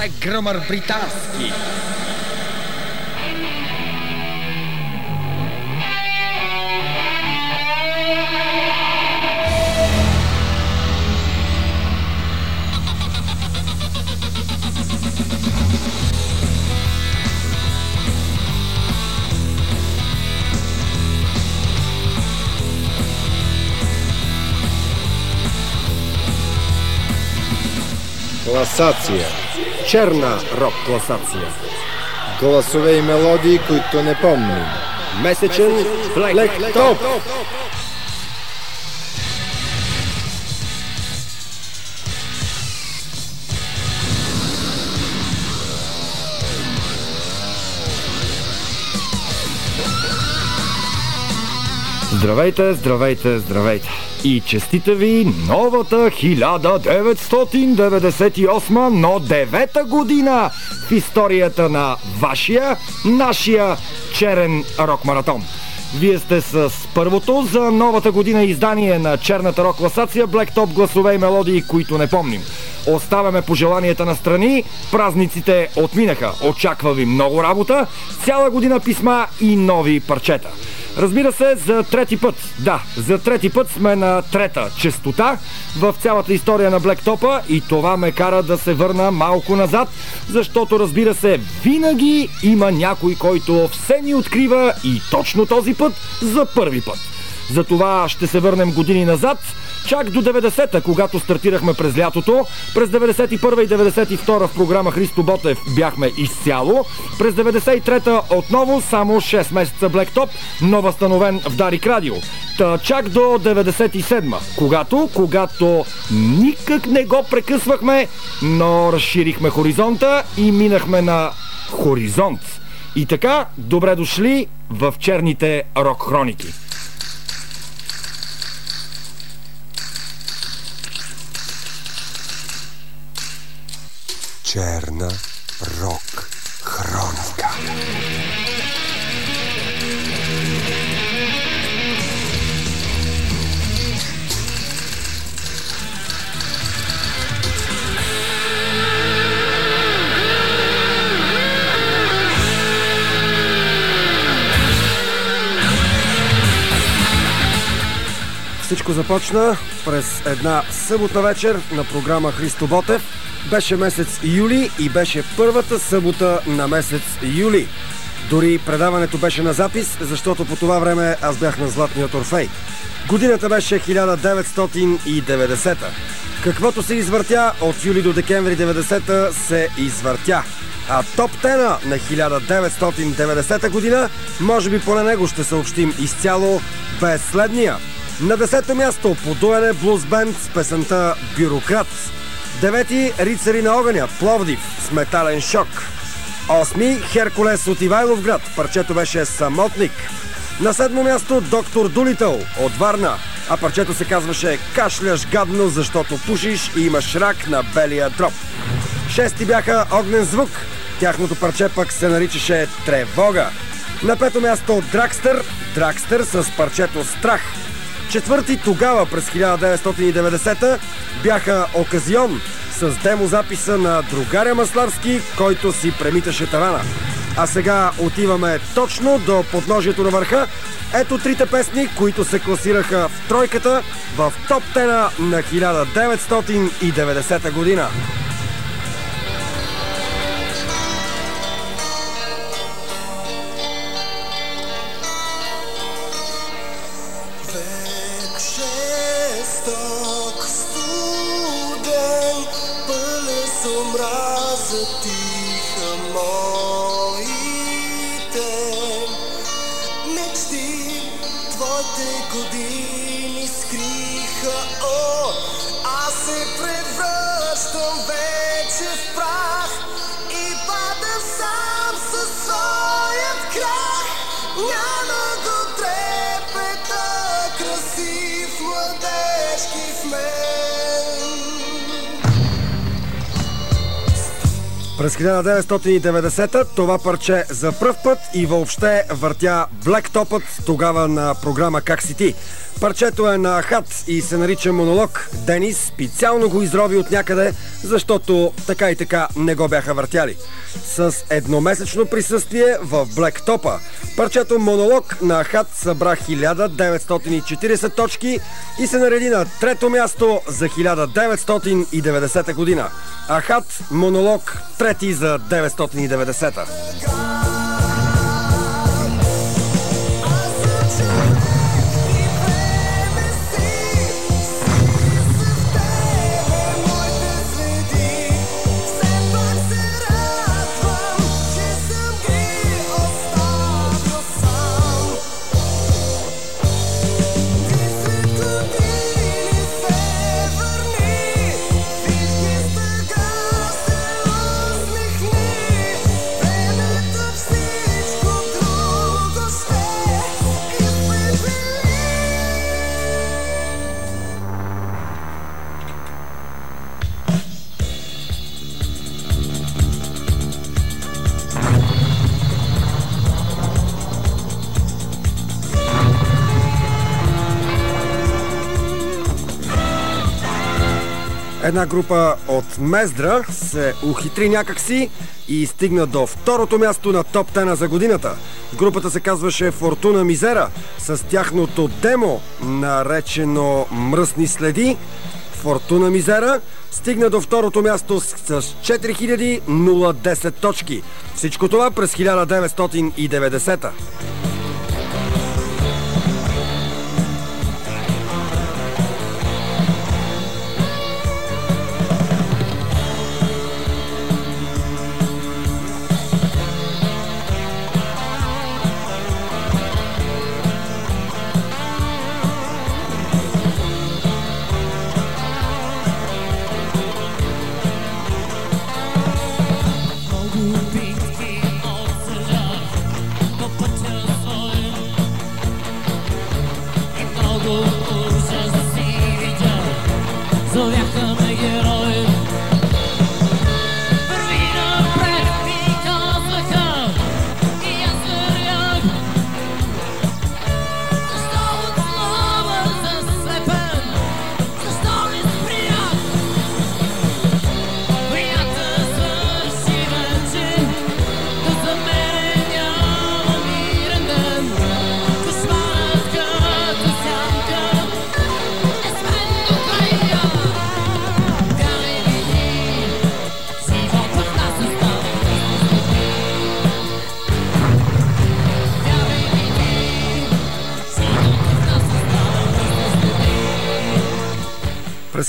Black Grummer британски. Класация. Черна рок класация. Гласове и мелодии, които не помним. Месечен Black Top. Здравейте, здравейте, здравейте! И честита ви новата 1998, но девета година в историята на вашия, нашия черен рок-маратон. Вие сте с първото за новата година издание на черната рок класация Black Top гласове и мелодии, които не помним. Оставяме пожеланията на страни, празниците отминаха. Очаква ви много работа, цяла година писма и нови парчета. Разбира се, за трети път, да, за трети път сме на трета честота в цялата история на Блектопа и това ме кара да се върна малко назад, защото разбира се, винаги има някой, който все ни открива и точно този път за първи път. Затова ще се върнем години назад, чак до 90-та, когато стартирахме през лятото. През 91 и 92 в програма Христо Ботев бяхме изцяло. През 93-та отново само 6 месеца Top, но възстановен в Дарик Радио. Та чак до 97-ма, когато, когато никак не го прекъсвахме, но разширихме хоризонта и минахме на хоризонт. И така, добре дошли в черните рок Черна рок хроника. Всичко започна през една съботна вечер на програма Христо Ботев. Беше месец юли и беше първата събота на месец юли. Дори предаването беше на запис, защото по това време аз бях на Златния Орфей. Годината беше 1990. Каквото се извъртя от юли до декември 90 се извъртя. А топ 10 на 1990 година, може би поне него ще съобщим изцяло без следния. На 10 място подуене блуз бенд с песента Бюрократ. Девети Рицари на огъня, Пловдив с метален шок. Осми Херкулес от Ивайловград, парчето беше Самотник. На седмо място Доктор Дулитъл от Варна, а парчето се казваше Кашляш гадно, защото пушиш и имаш рак на белия дроп. Шести бяха Огнен звук, тяхното парче пък се наричаше Тревога. На пето място Дракстър, Дракстър с парчето Страх. Четвърти тогава през 1990 бяха Оказион с демозаписа на другаря Масларски, който си премиташе тавана. А сега отиваме точно до подножието на върха. Ето трите песни, които се класираха в тройката в топ 10 на 1990 година. През 1990 това парче за пръв път и въобще въртя Блектопът тогава на програма Как си ти. Парчето е на хат и се нарича монолог. Денис специално го изрови от някъде, защото така и така не го бяха въртяли. С едномесечно присъствие в Блектопа. Парчето монолог на хат събра 1940 точки и се нареди на трето място за 1990 година. А хат монолог трети за 990. Една група от Мездра се ухитри някакси и стигна до второто място на топ тена за годината. Групата се казваше Фортуна Мизера с тяхното демо, наречено Мръсни следи. Фортуна Мизера стигна до второто място с 4010 точки. Всичко това през 1990.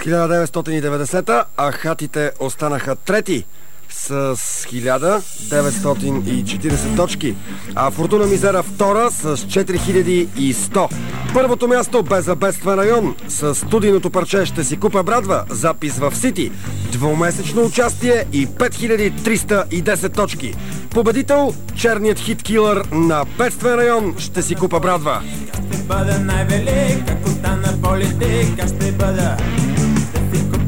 През 1990, а хатите останаха трети с 1940 точки, а Фортуна Мизера втора с 4100. Първото място бе за бедствен район с студийното парче «Ще си купа брадва» запис в Сити. Двумесечно участие и 5310 точки. Победител – черният хит килър на бедствен район «Ще си купа брадва». Ще бъда най-велик, ако стана политик, ще бъда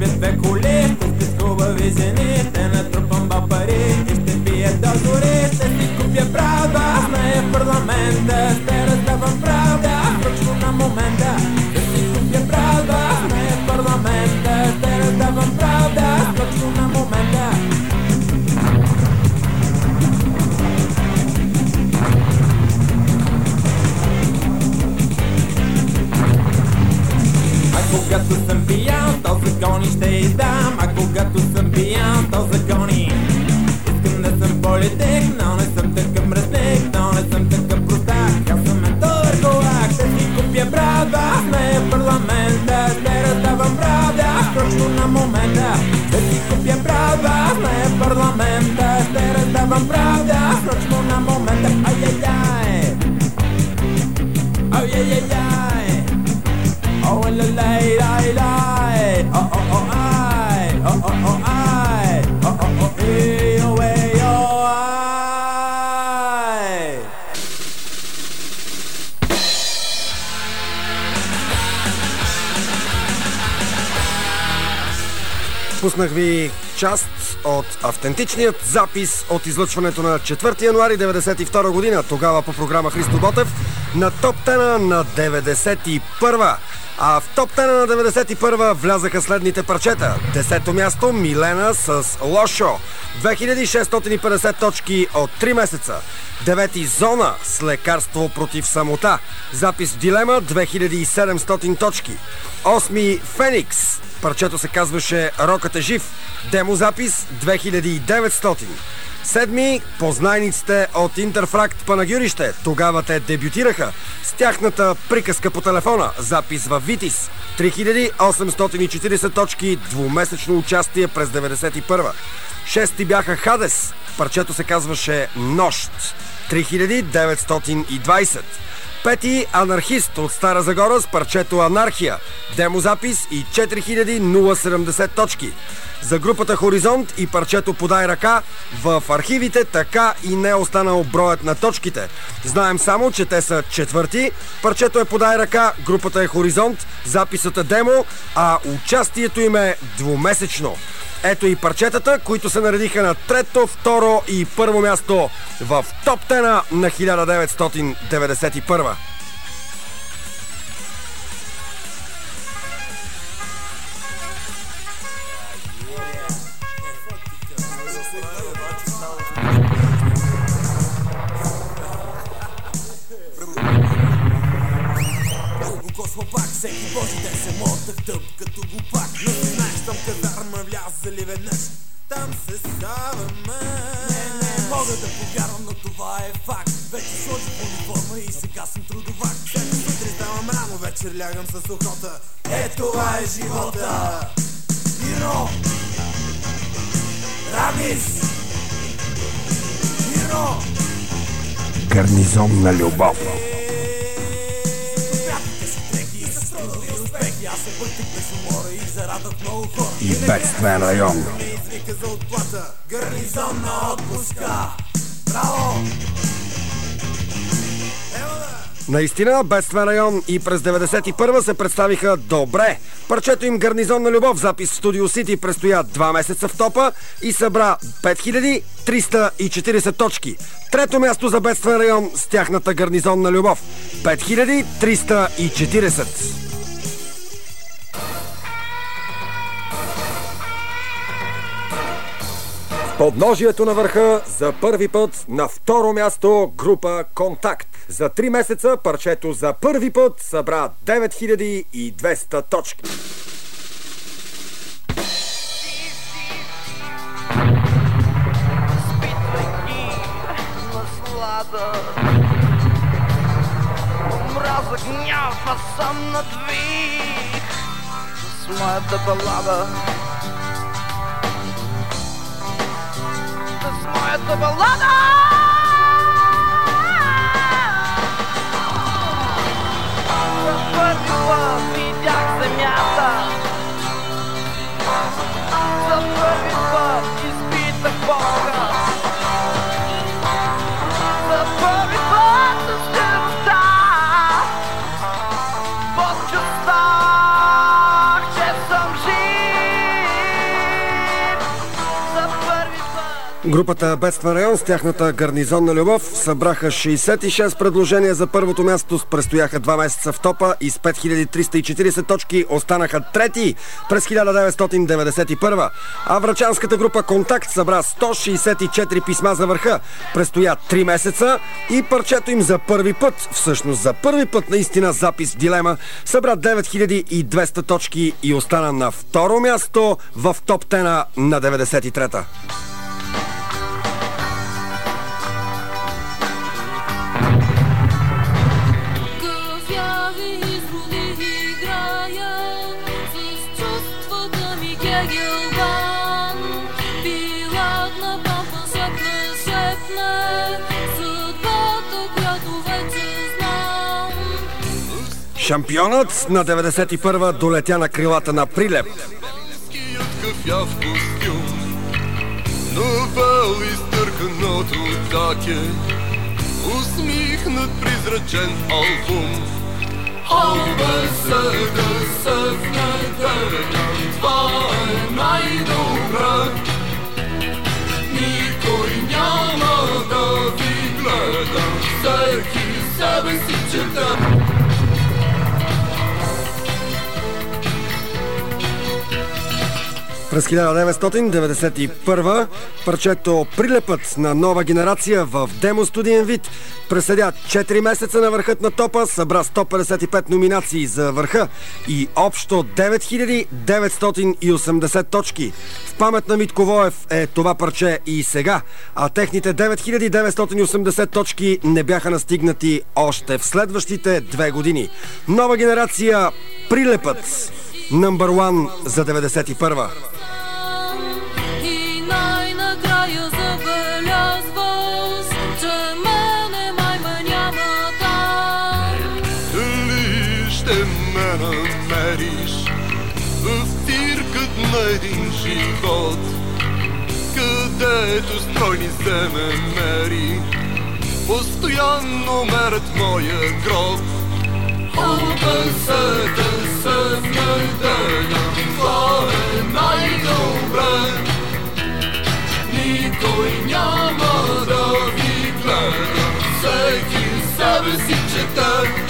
купя две коли, купя с хубави жени, ще натрупам ба пари и ще пия до гори, ще си купя правда, сме в парламента, ще раздавам правда, точно на момента, ще си купя когато съм пиян, то закони ще издам. А когато съм пиян, то закони. Искам да съм политик, но не съм такъв мръсник Но не съм такъв простак, аз съм мен търговак Ще си купя правда, сме в парламента Ще раздавам правда, точно на момента Ще си купя правда, сме в парламента Ще раздавам правда, точно на момента. Ай-яй-яй Ай-яй-яй Oh, la la la la, oh oh oh I, oh oh oh I, oh oh oh eh, oh eh, oh I. Пуснах ви част от автентичният запис от излъчването на 4 януари 1992 година, тогава по програма Христо Ботев, на топ 10 на 91 а в топ 10 на 91 влязаха следните парчета. Десето място Милена с Лошо. 2650 точки от 3 месеца. Девети Зона с лекарство против самота. Запис Дилема 2700 точки. Осми Феникс. Парчето се казваше Рокът е жив. Демо запис 2900. Седми познайниците от Интерфракт Панагюрище. Тогава те дебютираха с тяхната приказка по телефона. Запис във Витис. 3840 точки, двумесечно участие през 91 Шести бяха Хадес. Парчето се казваше Нощ. 3920. Пети анархист от Стара Загора с парчето Анархия. Демозапис и 4070 точки. За групата Хоризонт и парчето Подай ръка в архивите така и не е останал броят на точките. Знаем само, че те са четвърти. Парчето е Подай ръка, групата е Хоризонт, записът е демо, а участието им е двумесечно. Ето и парчетата, които се наредиха на трето, второ и първо място в топ 10 на 1991. Лягам с охота. Е, това е живота. Миро Рамис. Миро Гарнизон на любов. Умора и бедствен район. Извика за отплата. Гарнизон на отпуска. Браво! Наистина, бедствен район и през 91 се представиха добре. Парчето им Гарнизон на любов, запис в Студио Сити, престоя 2 месеца в топа и събра 5340 точки. Трето място за бедствен район с тяхната Гарнизон на любов. 5340. Подножието на върха за първи път на второ място група Контакт. За три месеца парчето за първи път събра 9200 точки. Омраза, гняв, аз съм надвих с моята балада. С моята балада! За първи Групата Бедствен район с тяхната гарнизонна любов събраха 66 предложения за първото място, престояха 2 месеца в топа и с 5340 точки останаха трети през 1991. А врачанската група Контакт събра 164 писма за върха, престоя 3 месеца и парчето им за първи път, всъщност за първи път наистина запис дилема, събра 9200 точки и остана на второ място в топ 10 на 93-та. Шампионът на 91-а долетя на крилата на Прилеп. Навел изтърканото даке Усмихнат призрачен албум Обесъда съвна дърня Това е най-добра Никой няма да ви гледа Всеки себе си чета През 1991 парчето Прилепът на нова генерация в демо студиен вид преседя 4 месеца на върхът на топа, събра 155 номинации за върха и общо 9980 точки. В памет на Митко Воев е това парче и сега, а техните 9980 точки не бяха настигнати още в следващите две години. Нова генерация Прилепът. Number one за 91 на един живот, където стройни се ме мери, постоянно мерят моя гроб. Обесете се в неделя, това е най-добре. Никой няма да ви гледа, всеки себе си чете.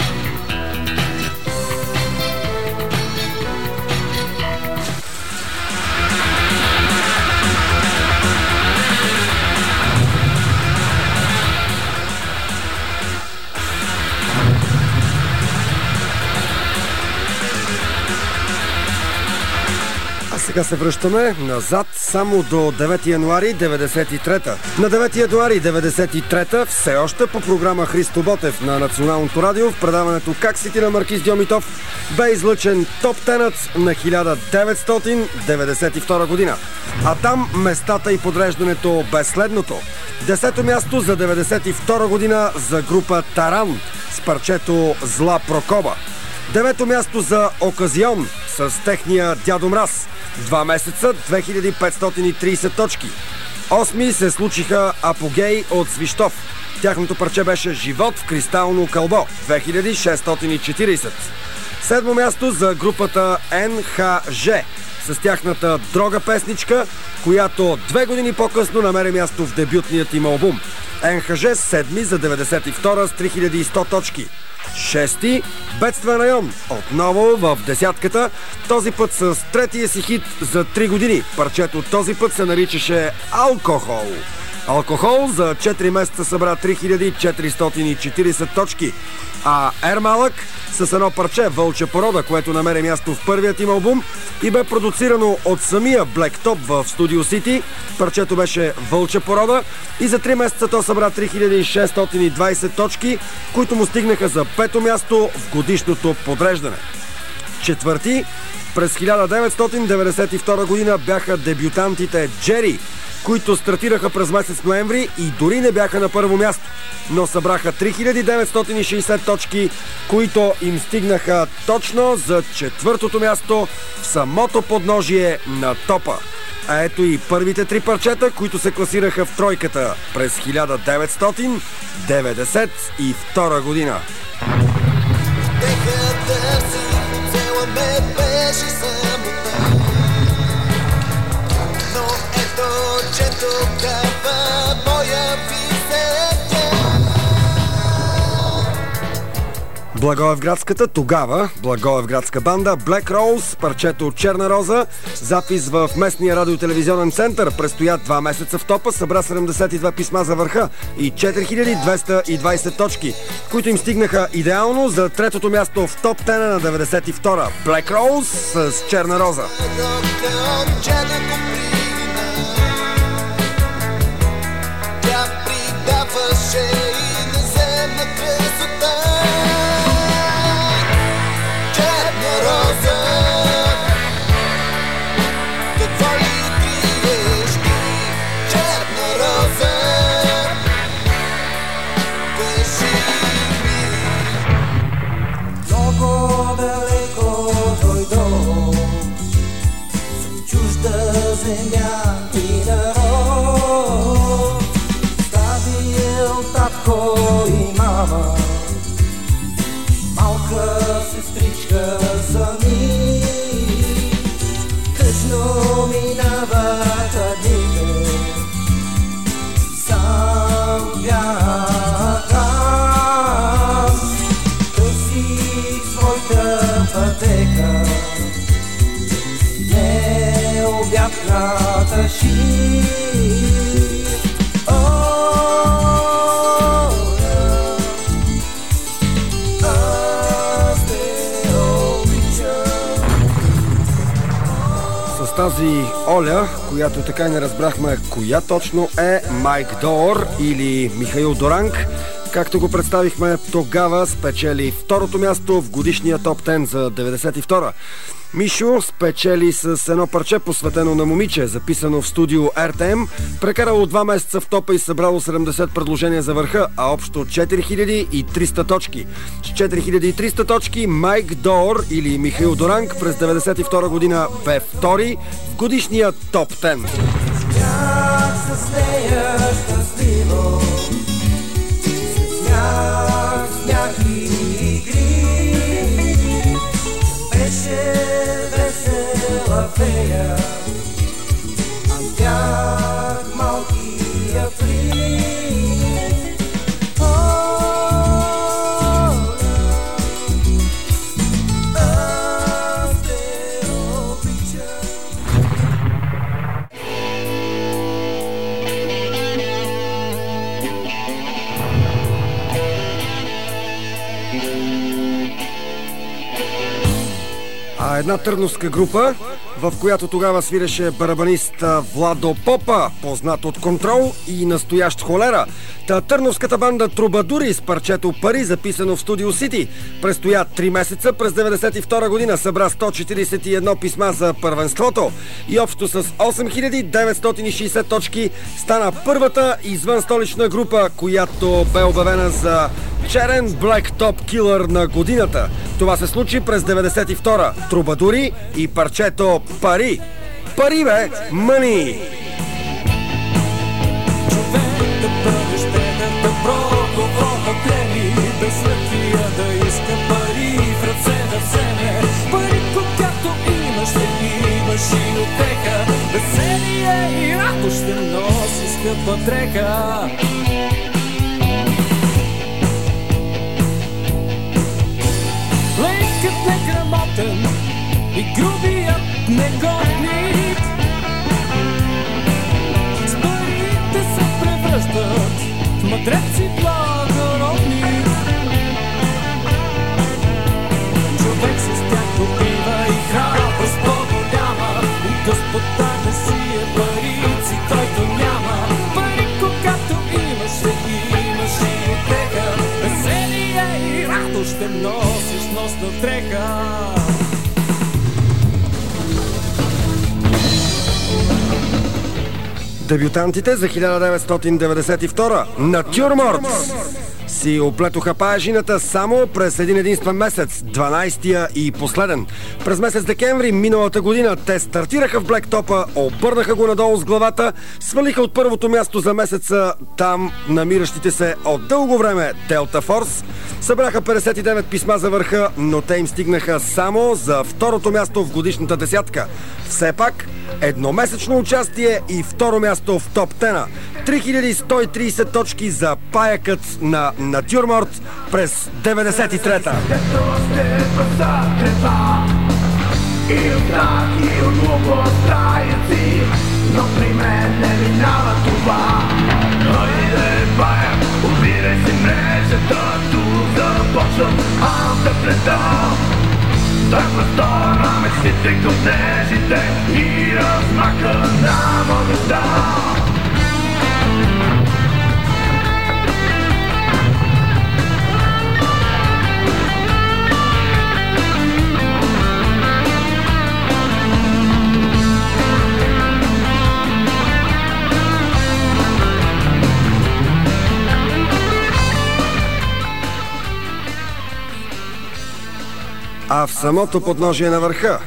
Сега се връщаме назад само до 9 януари 93-та. На 9 януари 93-та все още по програма Христо Ботев на Националното радио в предаването Как си ти на Маркиз Дьомитов бе излъчен топ тенът на 1992 година. А там местата и подреждането бе следното. Десето място за 92 година за група Таран с парчето Зла Прокоба. Девето място за Оказион с техния Дядо Мраз. Два месеца, 2530 точки. Осми се случиха Апогей от Свищов. Тяхното парче беше Живот в кристално кълбо. 2640. Седмо място за групата НХЖ с тяхната дрога песничка, която две години по-късно намери място в дебютният им албум. НХЖ седми за 92 с 3100 точки. Шести – Бедствен район. Отново в десятката. Този път с третия си хит за 3 години. Парчето този път се наричаше Алкохол. Алкохол за 4 месеца събра 3440 точки. А Ермалък с едно парче Вълча порода, което намери място в първият им албум и бе продуцирано от самия Black Top в Studio City. Парчето беше Вълча порода и за 3 месеца то събра 3620 точки, които му стигнаха за пето място в годишното подреждане. Четвърти, през 1992 година бяха дебютантите Джери, които стартираха през месец ноември и дори не бяха на първо място, но събраха 3960 точки, които им стигнаха точно за четвъртото място в самото подножие на топа. А ето и първите три парчета, които се класираха в тройката през 1992 година. Беше Благоевградската тогава, Благоевградска банда Black Rose, парчето от Черна роза, запис в местния радиотелевизионен център, престоя два месеца в топа, събра 72 писма за върха и 4220 точки, които им стигнаха идеално за третото място в топ 10 на 92 Black Rose с Черна роза. Тя придаваше тази Оля, която така и не разбрахме коя точно е Майк Дор или Михаил Доранг, както го представихме тогава, спечели второто място в годишния топ 10 за 92-а. Мишо спечели с едно парче посветено на момиче, записано в студио RTM, прекарало два месеца в топа и събрало 70 предложения за върха, а общо 4300 точки. С 4300 точки Майк Дор или Михаил Доранг през 92 година бе втори в годишния топ 10. Бях с нея с смях, смях и игри. Беше весела фея, аз бях малкия фри. А една търновска група, в която тогава свиреше барабанист Владо Попа, познат от контрол и настоящ холера. Та търновската банда Трубадури с парчето Пари, записано в Студио Сити, престоя 3 месеца през 92 година, събра 141 писма за първенството и общо с 8960 точки стана първата извън столична група, която бе обявена за черен Black Top Killer на годината. Това се случи през 92-а. Трубадури и парчето Пари. Пари бе! Мъни! Човек да бъдеш щедър, добро, без хартия да иска пари в ръце да вземе. Пари, когато имаш, ще имаш и отеха, веселие и радост ще носи скъпа дреха. Лекът грубият е имаш и отеха. Ще носиш носна дреха. Дебютантите за 1992 Натюрморт си оплетоха паяжината само през един единствен месец, 12-я и последен. През месец декември миналата година те стартираха в Блектопа, обърнаха го надолу с главата, свалиха от първото място за месеца там намиращите се от дълго време Делта Форс, събраха 59 писма за върха, но те им стигнаха само за второто място в годишната десятка. Все пак, едномесечно участие и второ място в топ 10. 3130 точки за паякът на Натюрморт през 93-та. И от страх, и от глупост таяци Но при мен не минава това Хайде, бая, убирай си мрежата Тук започвам аз да плетам Так на мечтите към И размаха на младостта А в самото подножие на върха,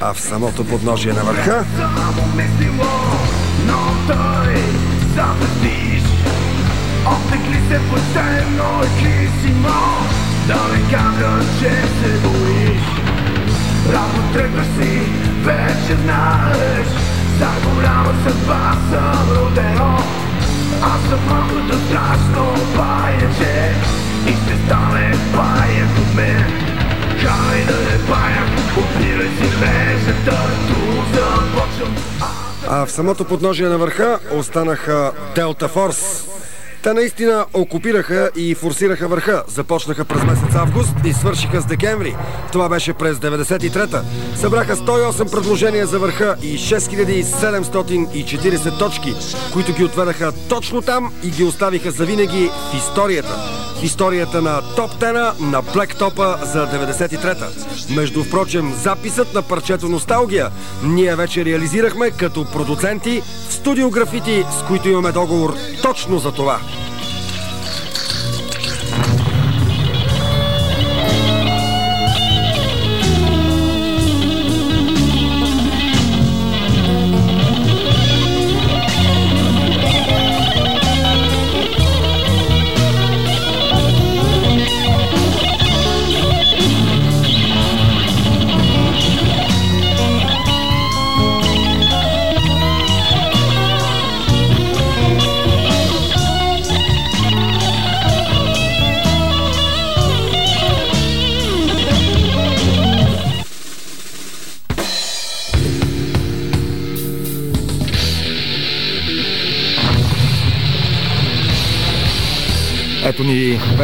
а в самото подножие на върха, Само мислило, но той виж Оттегли се почтено и кисимо Да не кажа, че се боиш. Рано тръгваш си, вече знаеш. За голяма съдба съм родено. Аз съм малкото страшно паяче И ще стане паяк от мен А в самото подножие на върха останаха Делта Форс. Те наистина окупираха и форсираха върха. Започнаха през месец август и свършиха с декември. Това беше през 93-та. Събраха 108 предложения за върха и 6740 точки, които ги отведаха точно там и ги оставиха завинаги в историята. В историята на топ 10 на Black Топа за 93-та. Между впрочем, записът на парчето Носталгия ние вече реализирахме като продуценти в студио графити, с които имаме договор точно за това.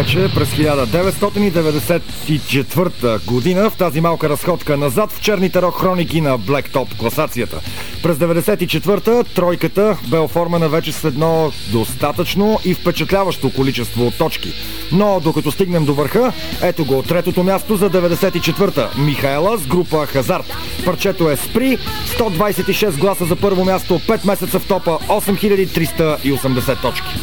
Вече през 1994 година в тази малка разходка назад в черните рок хроники на Black Top класацията. През 94-та тройката бе оформена вече с едно достатъчно и впечатляващо количество точки. Но докато стигнем до върха, ето го третото място за 94-та. Михаела с група Хазарт. Парчето е Спри, 126 гласа за първо място, 5 месеца в топа, 8380 точки.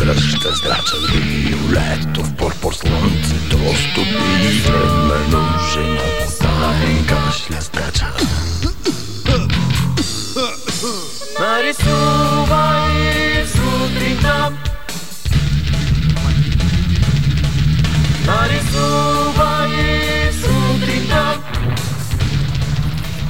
dršte zračan i u letu v porpor slunce dostupi vremenu žena stajem kašlja zdračan Marisol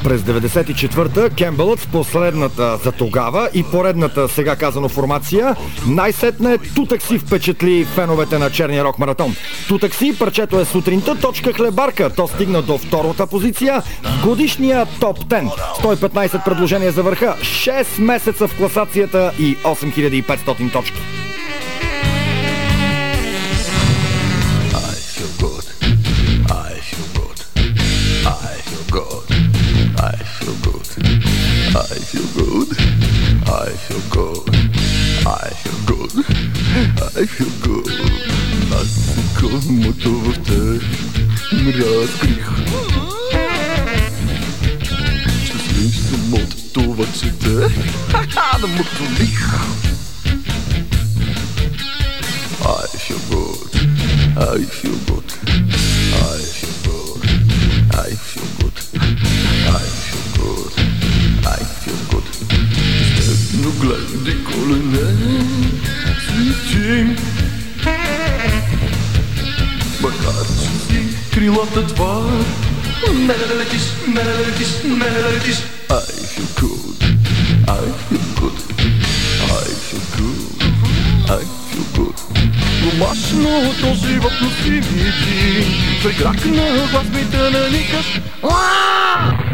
През 94-та Кембълът с последната за тогава и поредната сега казано формация най-сетне Тутакси впечатли феновете на черния рок маратон. Тутакси, парчето е сутринта, точка хлебарка. То стигна до втората позиция в годишния топ 10. 115 предложения за върха, 6 месеца в класацията и 8500 точки. I feel good I feel good I feel good I feel good Аз секундното в те ме разкрих Щастлив съм от това, че те Ха-ха, да му отволих I feel good. I feel good. I feel good. I feel good. I feel good. wat het was. Melletjes, melletjes, melletjes. I feel good, I feel good, I feel good, I feel good. We masno to život u svim jeđi, sve grakne vas mi wat ne nikas. Aaaaaa!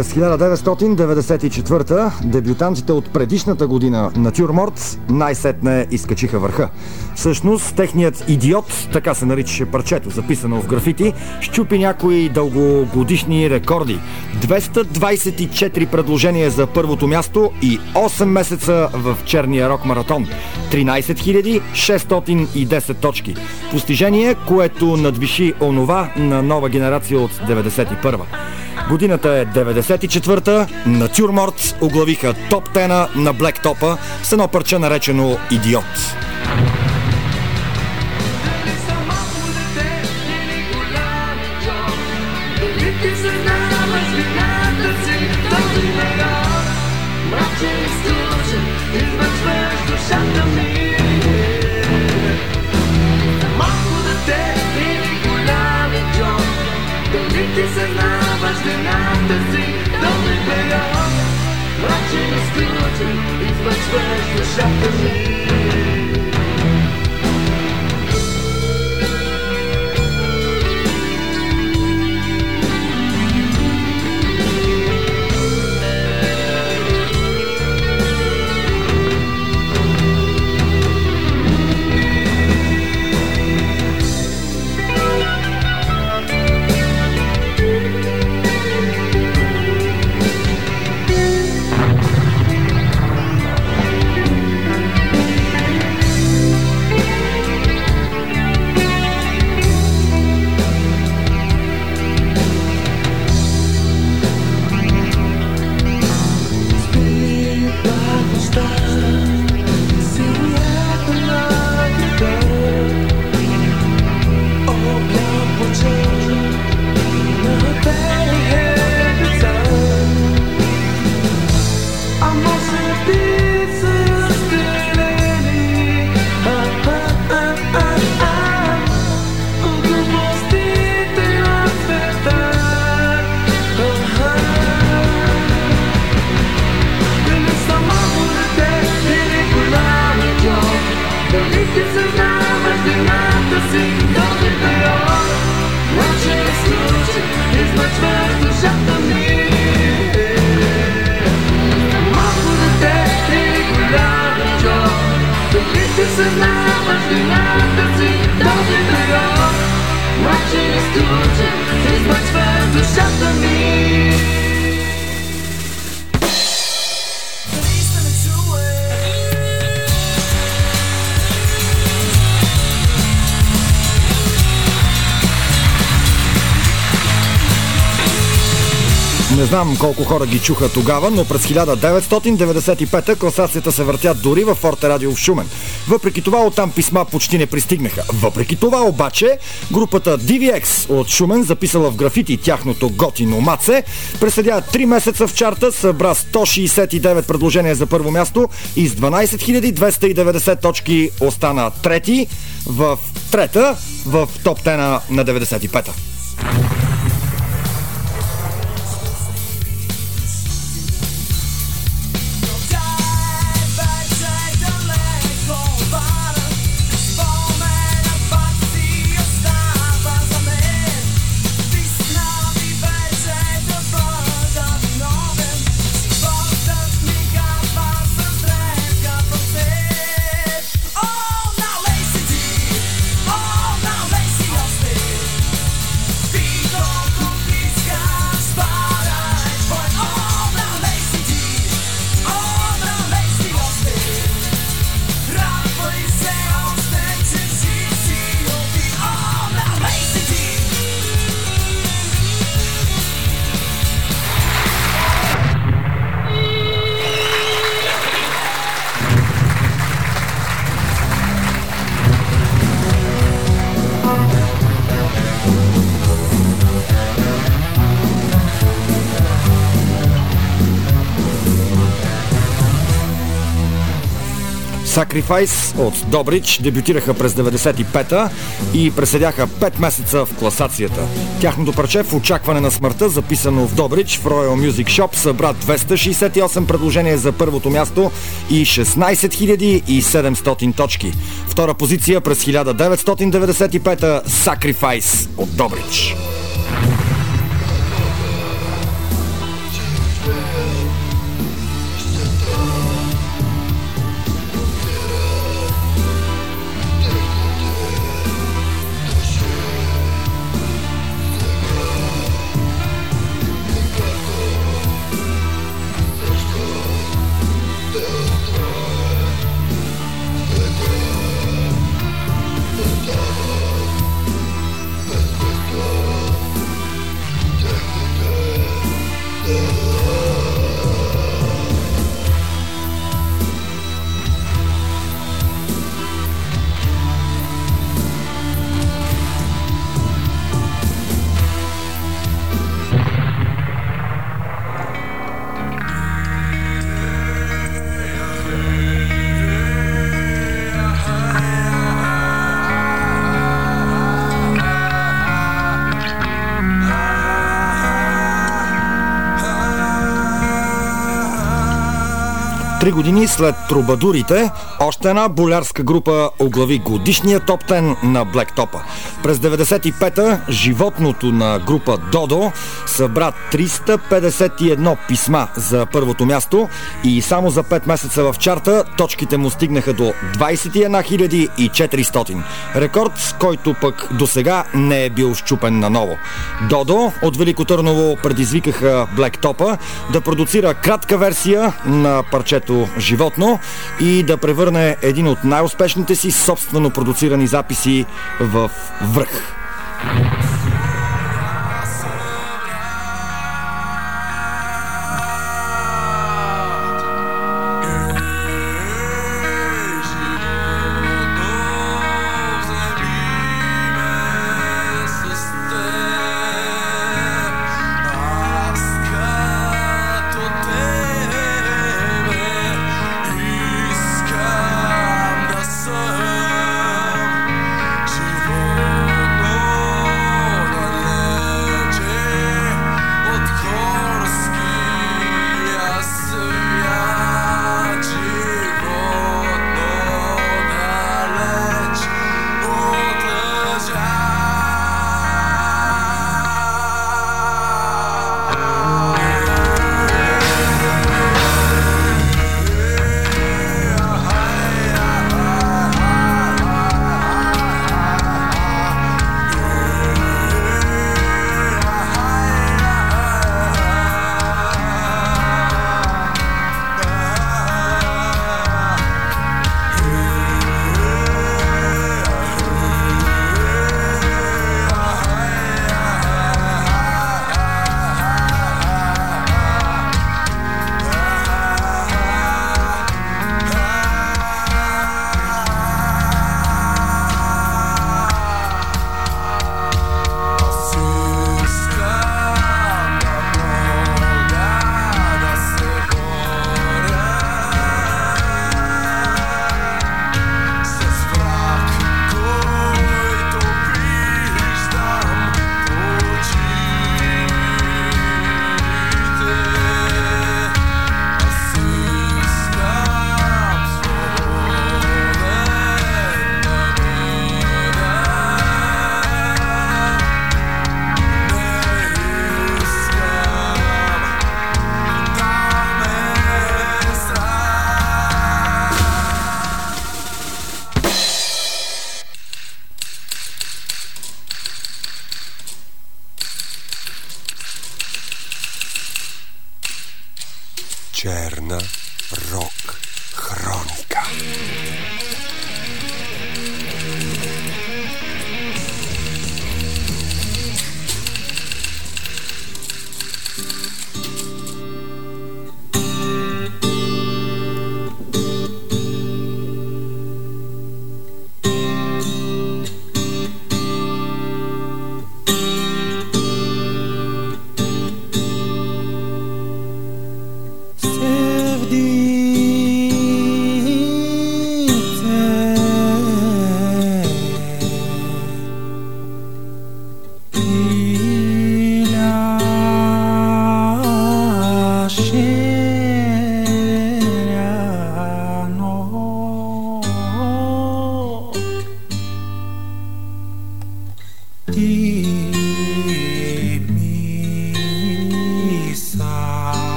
През 1994 дебютантите от предишната година на Тюрморт най-сетне изкачиха върха. Всъщност, техният идиот, така се наричаше парчето, записано в графити, щупи някои дългогодишни рекорди. 224 предложения за първото място и 8 месеца в черния рок маратон. 13 610 точки. Постижение, което надвиши онова на нова генерация от 91 Годината е 94-та, Натюрморт оглавиха топ 10 на Блектопа с едно парче наречено Идиот. Watching on the sea, don't be me Watching the steel tree, it looks very shocking вината си, да ме бега Мрачен изключен, излъчваш душата ми Не знам колко хора ги чуха тогава, но през 1995 класацията се въртя дори във Форте Радио в Шумен. Въпреки това оттам писма почти не пристигнаха. Въпреки това обаче групата DVX от Шумен записала в графити тяхното готино маце, преседя 3 месеца в чарта, събра 169 предложения за първо място и с 12 290 точки остана трети в трета в топ 10 на 95-та. Sacrifice от Добрич дебютираха през 95-та и преседяха 5 месеца в класацията. Тяхното парче в очакване на смъртта, записано в Добрич в Royal Music Shop, събра 268 предложения за първото място и 16 700 точки. Втора позиция през 1995-та Sacrifice от Добрич. Три години след Трубадурите, още една болярска група оглави годишния топ 10 на Блектопа. През 95-та животното на група Додо събра 351 писма за първото място и само за 5 месеца в чарта точките му стигнаха до 21 400. Рекорд, който пък до сега не е бил щупен наново. Додо от Велико Търново предизвикаха Блектопа да продуцира кратка версия на парчето животно и да превърне един от най-успешните си собствено продуцирани записи в връх.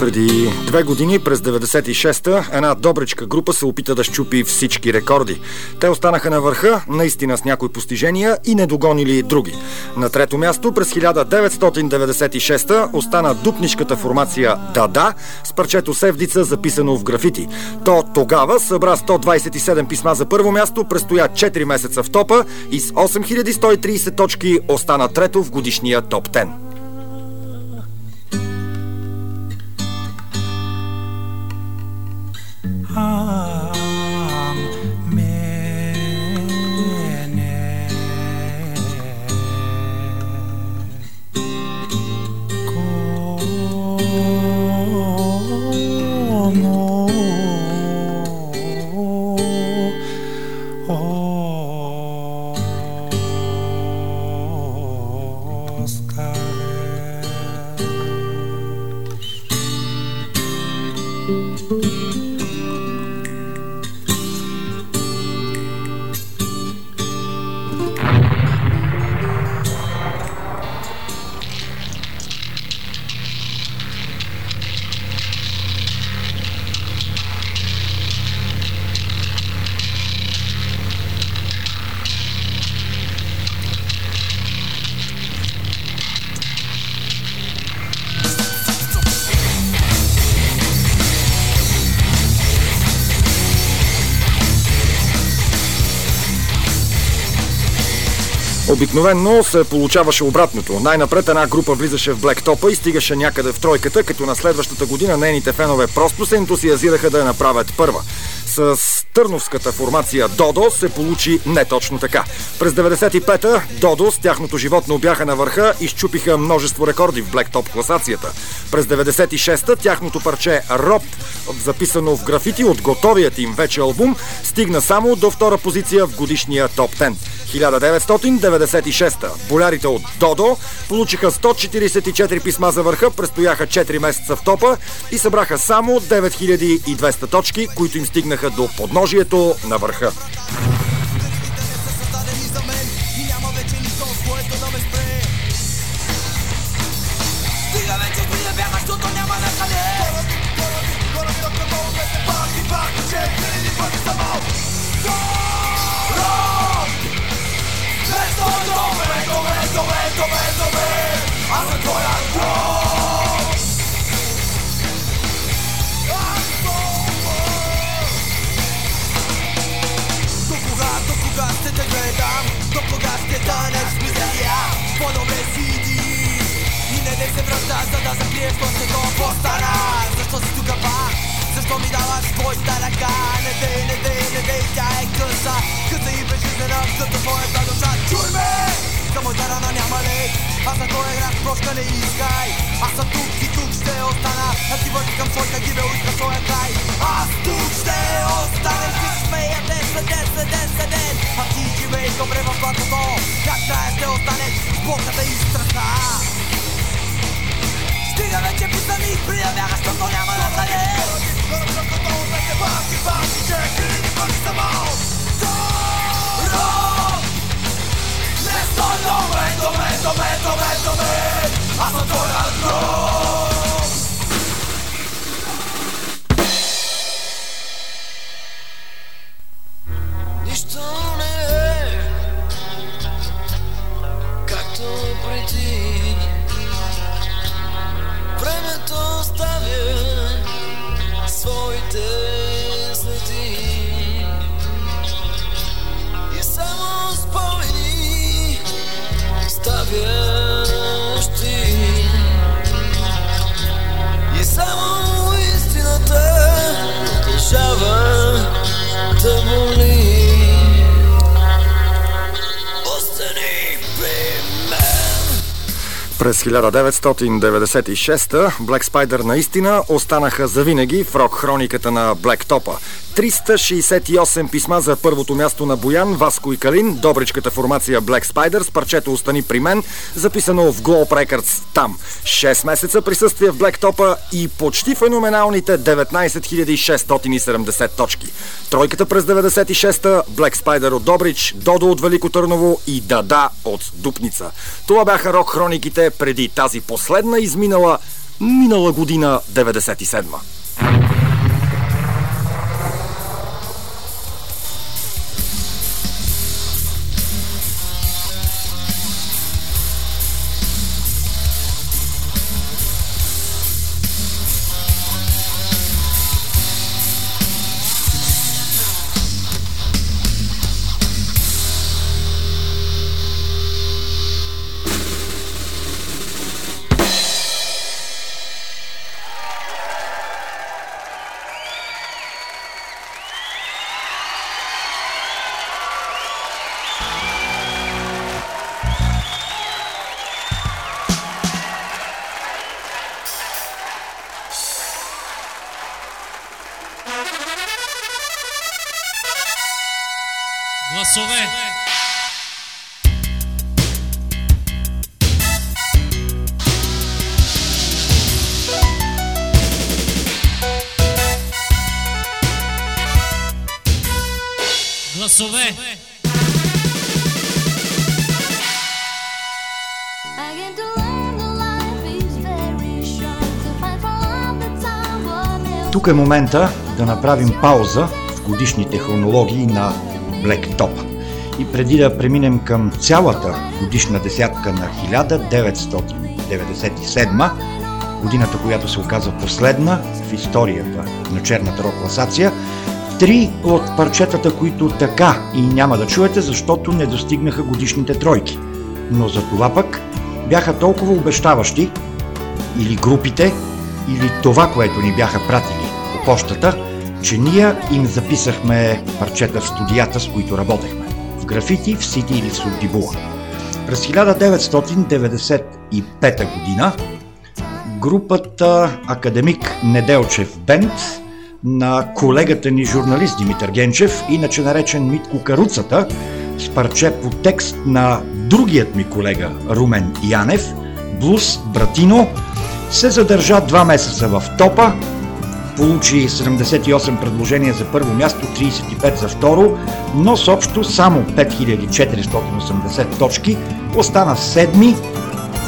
Преди две години, през 96-та, една добричка група се опита да щупи всички рекорди. Те останаха на върха, наистина с някои постижения и не догонили други. На трето място, през 1996-та, остана дупнишката формация Дада с парчето Севдица, записано в графити. То тогава събра 127 писма за първо място, престоя 4 месеца в топа и с 8130 точки остана трето в годишния топ 10. Обикновенно се получаваше обратното. Най-напред една група влизаше в блектопа и стигаше някъде в тройката, като на следващата година нейните фенове просто се ентусиазираха да я направят първа. С търновската формация Додо се получи не точно така. През 95-та Додо с тяхното животно бяха на върха и щупиха множество рекорди в блектоп класацията. През 96-та тяхното парче Роб, записано в графити от готовият им вече албум, стигна само до втора позиция в годишния топ 10. 1996-та. Болярите от Додо получиха 144 писма за върха, престояха 4 месеца в топа и събраха само 9200 точки, които им стигнаха до подножието на върха. Добре, добре, добре, добре, Аз съм твоя гроб в мизерия? По-добре си иди И не дей се връща, за да закриеш този дом Остана, защо си тук пак? Защо ми даваш твоята ръка? Не дей, не дей, не дей, тя е къса. Къса и безжизнена, като твоята душа. Чуй ме! Към моята рана няма лек Аз на този град прошка не искай. Аз съм тук и тук ще остана. А ти върти към своята гибел и към своя край. Аз тук ще остана и ще смея ден за ден за ден за ден А ти живей добре в блатото Как трябва ще останеш с болката и страха Стига вече пита ми, преди да бягаш, защото няма на къде Паки, паки, че хиляди пъти съм мал Роб! Не стой добре, добре, добре, добре, добре Аз съм твоя През 1996 Black Spider наистина останаха завинаги в рок хрониката на Black Topa. 368 писма за първото място на Боян, Васко и Калин, добричката формация Black Spider с парчето Остани при мен, записано в Globe Records там. 6 месеца присъствие в Black Topa и почти феноменалните 19 670 точки. Тройката през 96-та, Black Spider от Добрич, Додо от Велико Търново и Дада от Дупница. Това бяха рок хрониките преди тази последна изминала минала година 97 Тук е момента да направим пауза в годишните хронологии на Black Top. И преди да преминем към цялата годишна десятка на 1997, годината, която се оказа последна в историята на черната рок класация, три от парчетата, които така и няма да чуете, защото не достигнаха годишните тройки. Но за това пък бяха толкова обещаващи, или групите, или това, което ни бяха пратили по почтата, че ние им записахме парчета в студията, с които работехме. В графити, в Сити или в Суддибула. През 1995 година групата Академик Неделчев Бенд на колегата ни журналист Димитър Генчев, иначе наречен Митко Каруцата, с парче по текст на другият ми колега Румен Янев, Блус Братино, се задържа два месеца в топа, получи 78 предложения за първо място, 35 за второ, но с общо само 5480 точки остана седми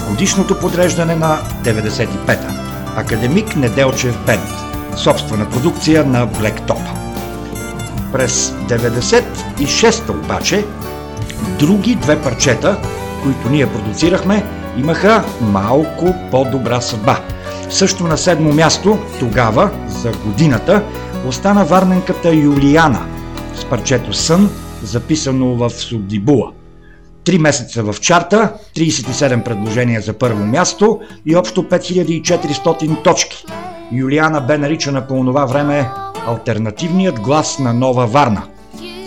годишното подреждане на 95-та. Академик Неделчев Бенд. Собствена продукция на Black Top. През 96-та обаче други две парчета, които ние продуцирахме, имаха малко по-добра съдба. Също на седмо място, тогава, за годината, остана варненката Юлиана с парчето Сън, записано в Суддибула. Три месеца в чарта, 37 предложения за първо място и общо 5400 точки. Юлиана бе наричана по това време альтернативният глас на Нова Варна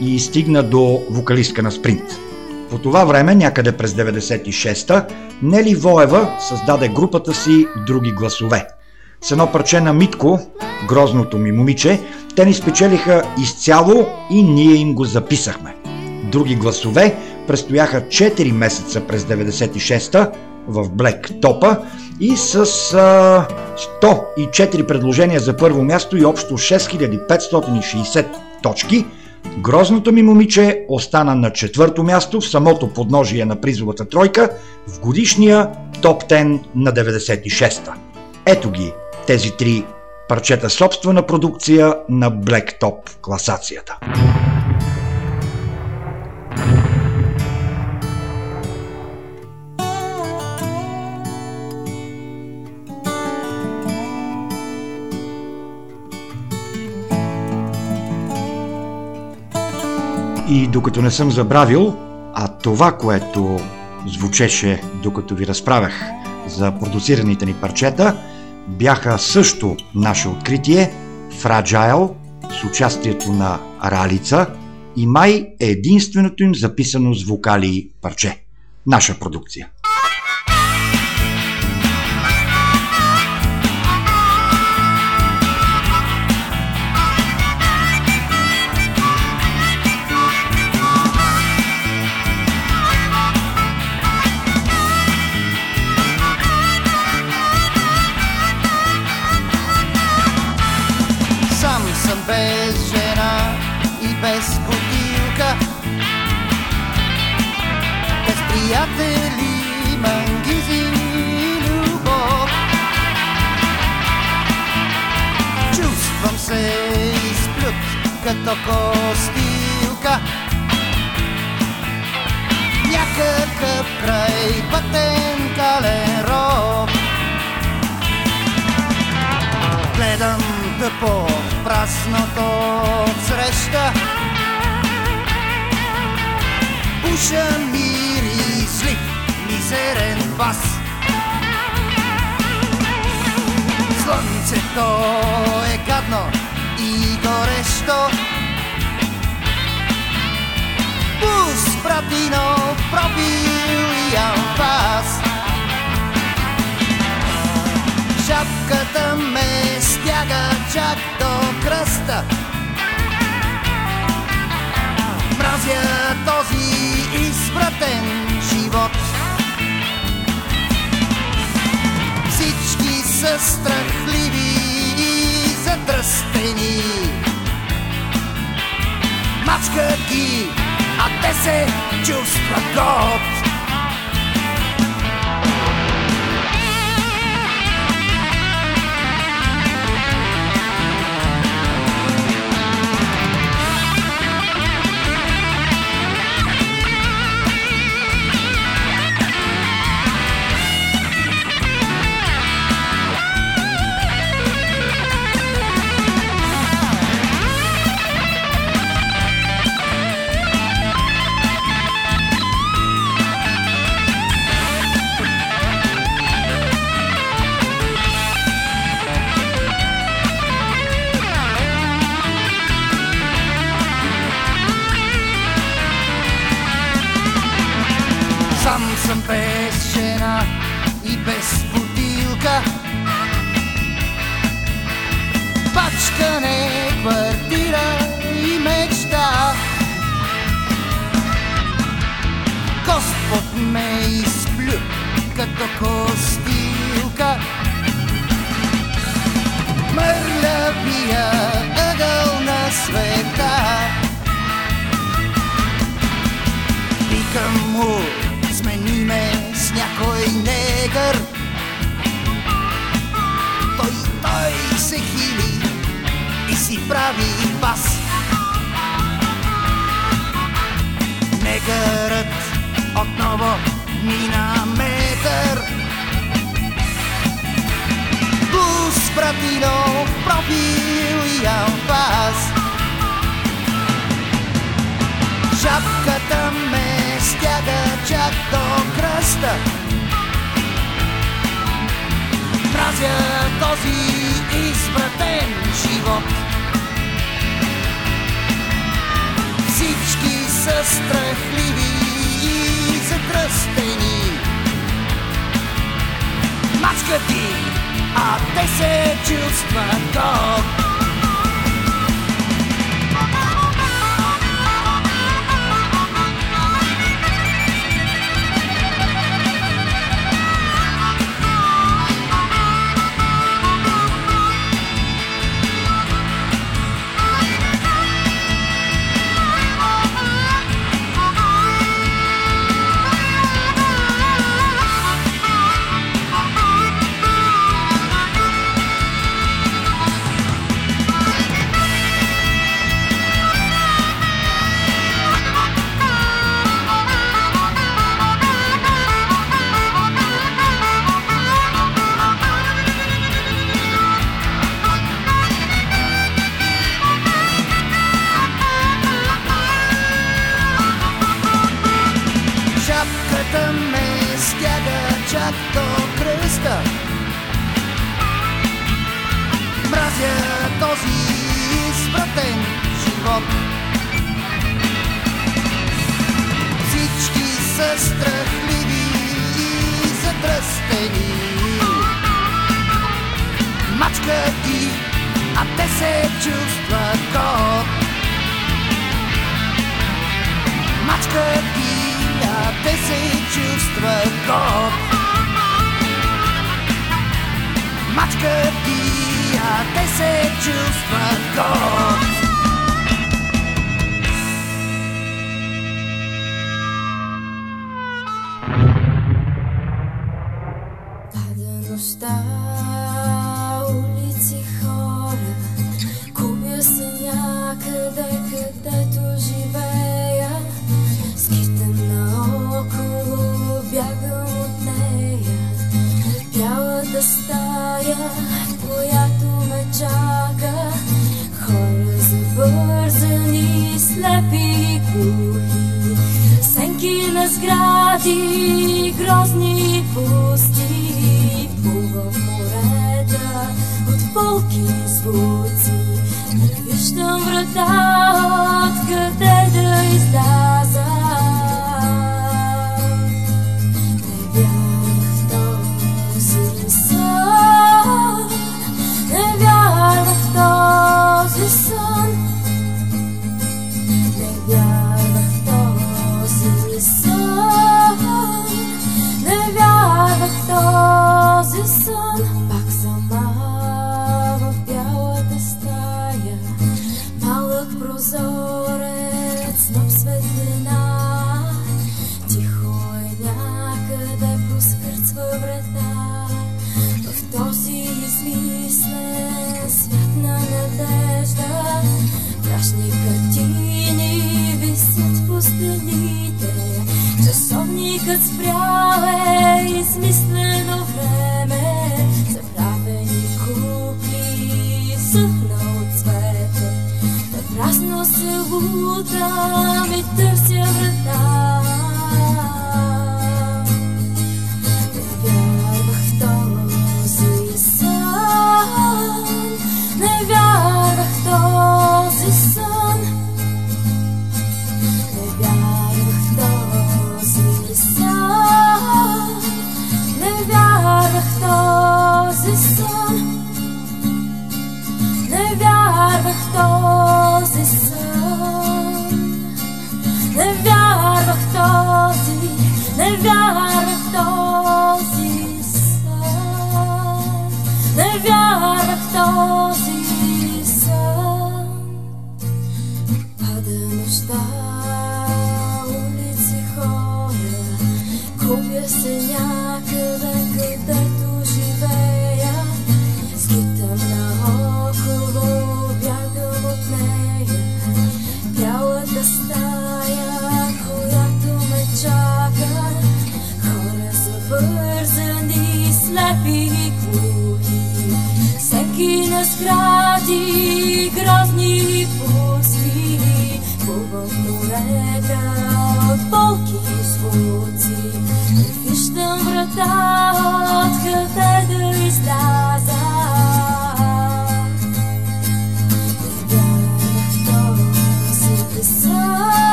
и стигна до вокалистка на спринт. По това време, някъде през 96-та, Нели Воева създаде групата си Други гласове. С едно парче на Митко, грозното ми момиче, те ни спечелиха изцяло и ние им го записахме. Други гласове престояха 4 месеца през 96-та в Black Топа и с а, 104 предложения за първо място и общо 6560 точки – Грозното ми момиче остана на четвърто място в самото подножие на призовата тройка в годишния топ 10 на 96-та. Ето ги тези три парчета собствена продукция на Black Top класацията. И докато не съм забравил, а това, което звучеше докато ви разправях за продуцираните ни парчета, бяха също наше откритие Fragile с участието на Ралица и май е единственото им записано с вокали парче. Наша продукция. като костилка. Някакъв край пътен кален роб Гледам тъпо в прасното среща. Уша мири слив, мизерен бас. Слънцето е гадно i korešto Bus pratinov propil ja Шапката ме стяга чак до кръста. Мразя този изпратен живот. Всички са страхливи задръстени. Мачка ги, а те се чувстват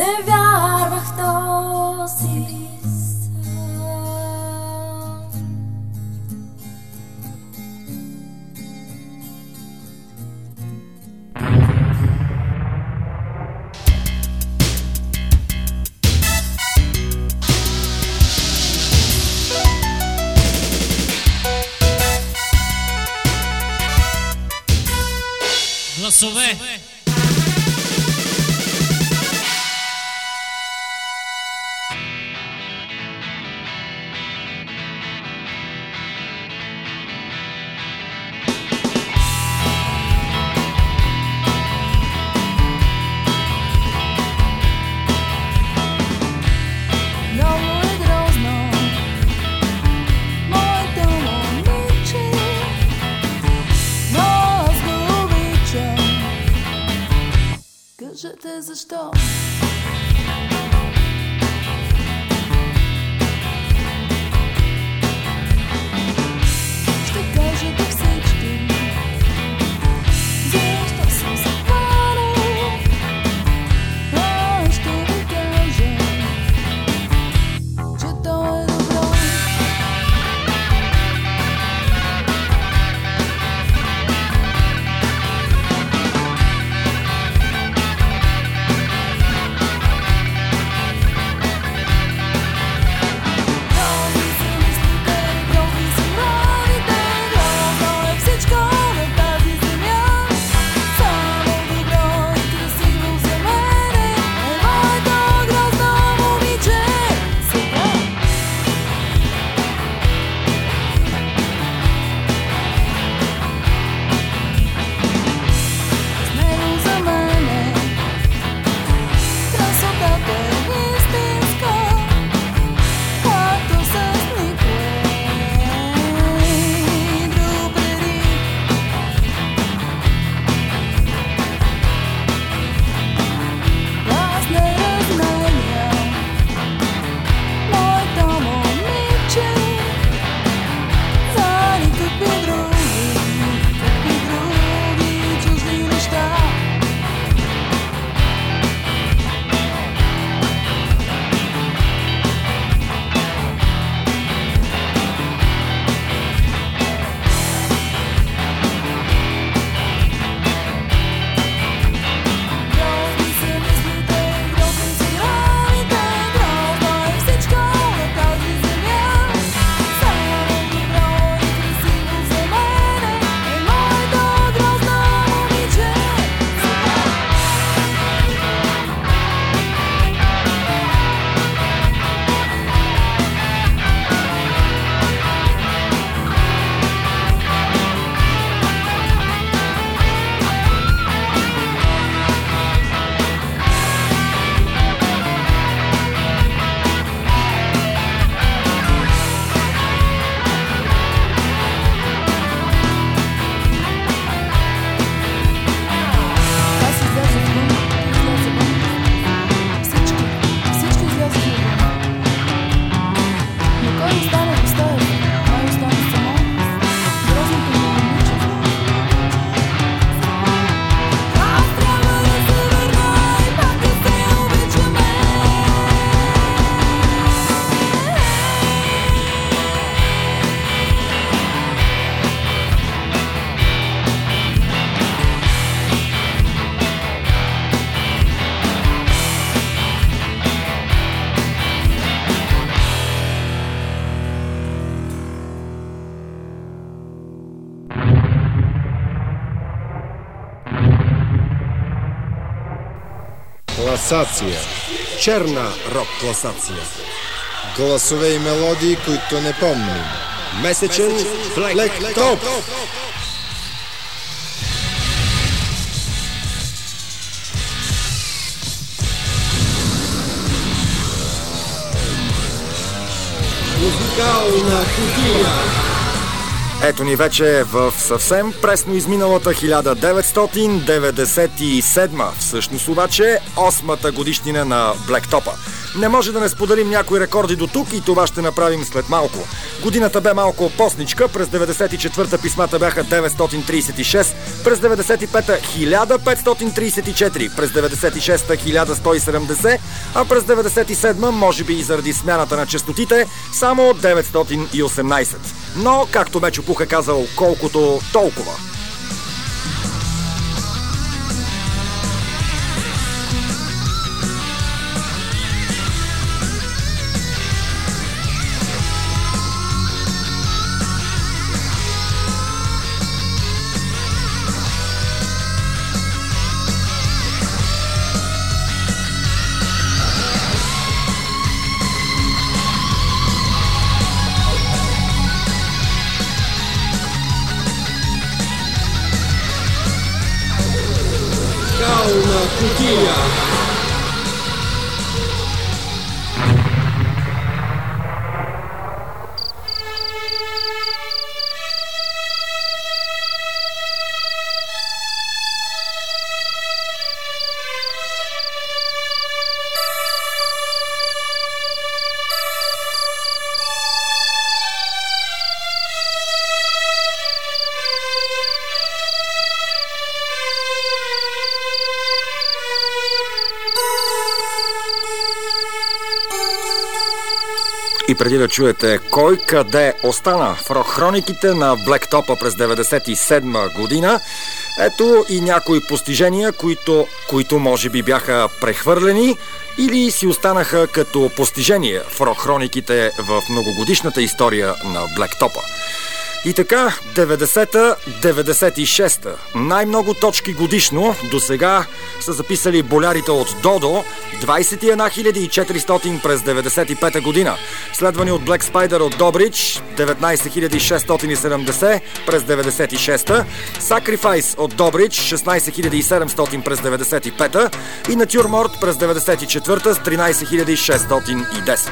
Не вярвах Класация. Черна рок класация. Гласове и мелодии, които не помним. Месечен Блек Топ. Музикална кутия. Ето ни вече в съвсем пресно изминалата 1997, всъщност обаче 8-та годишнина на Блектопа. Не може да не споделим някои рекорди до тук и това ще направим след малко. Годината бе малко постничка, през 94-та писмата бяха 936, през 95-та 1534, през 96-та 1170, а през 97-та, може би и заради смяната на частотите, само 918. Но, както бе Чупуха казал, колкото толкова. Преди да чуете кой къде остана в рок-хрониките на Блектопа през 97 година, ето и някои постижения, които, които може би бяха прехвърлени или си останаха като постижения в рок-хрониките в многогодишната история на Блектопа. И така, 90-та, 96-та. Най-много точки годишно до сега са записали болярите от Додо 21 400 през 95-та година. Следвани от Black Spider от Добрич 19 670 през 96-та. Sacrifice от Добрич 16 700 през 95-та. И Натюрморт през 94-та с 13 610.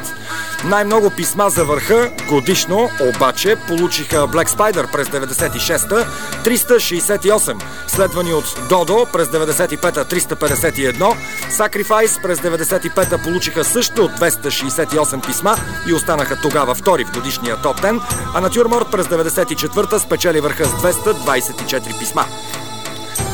Най-много писма за върха годишно обаче получиха Black Spider през 96-та 368, следвани от Додо през 95-та 351, Sacrifice през 95-та получиха също 268 писма и останаха тогава втори в годишния топ 10, а Натюрморт през 94-та спечели върха с 224 писма.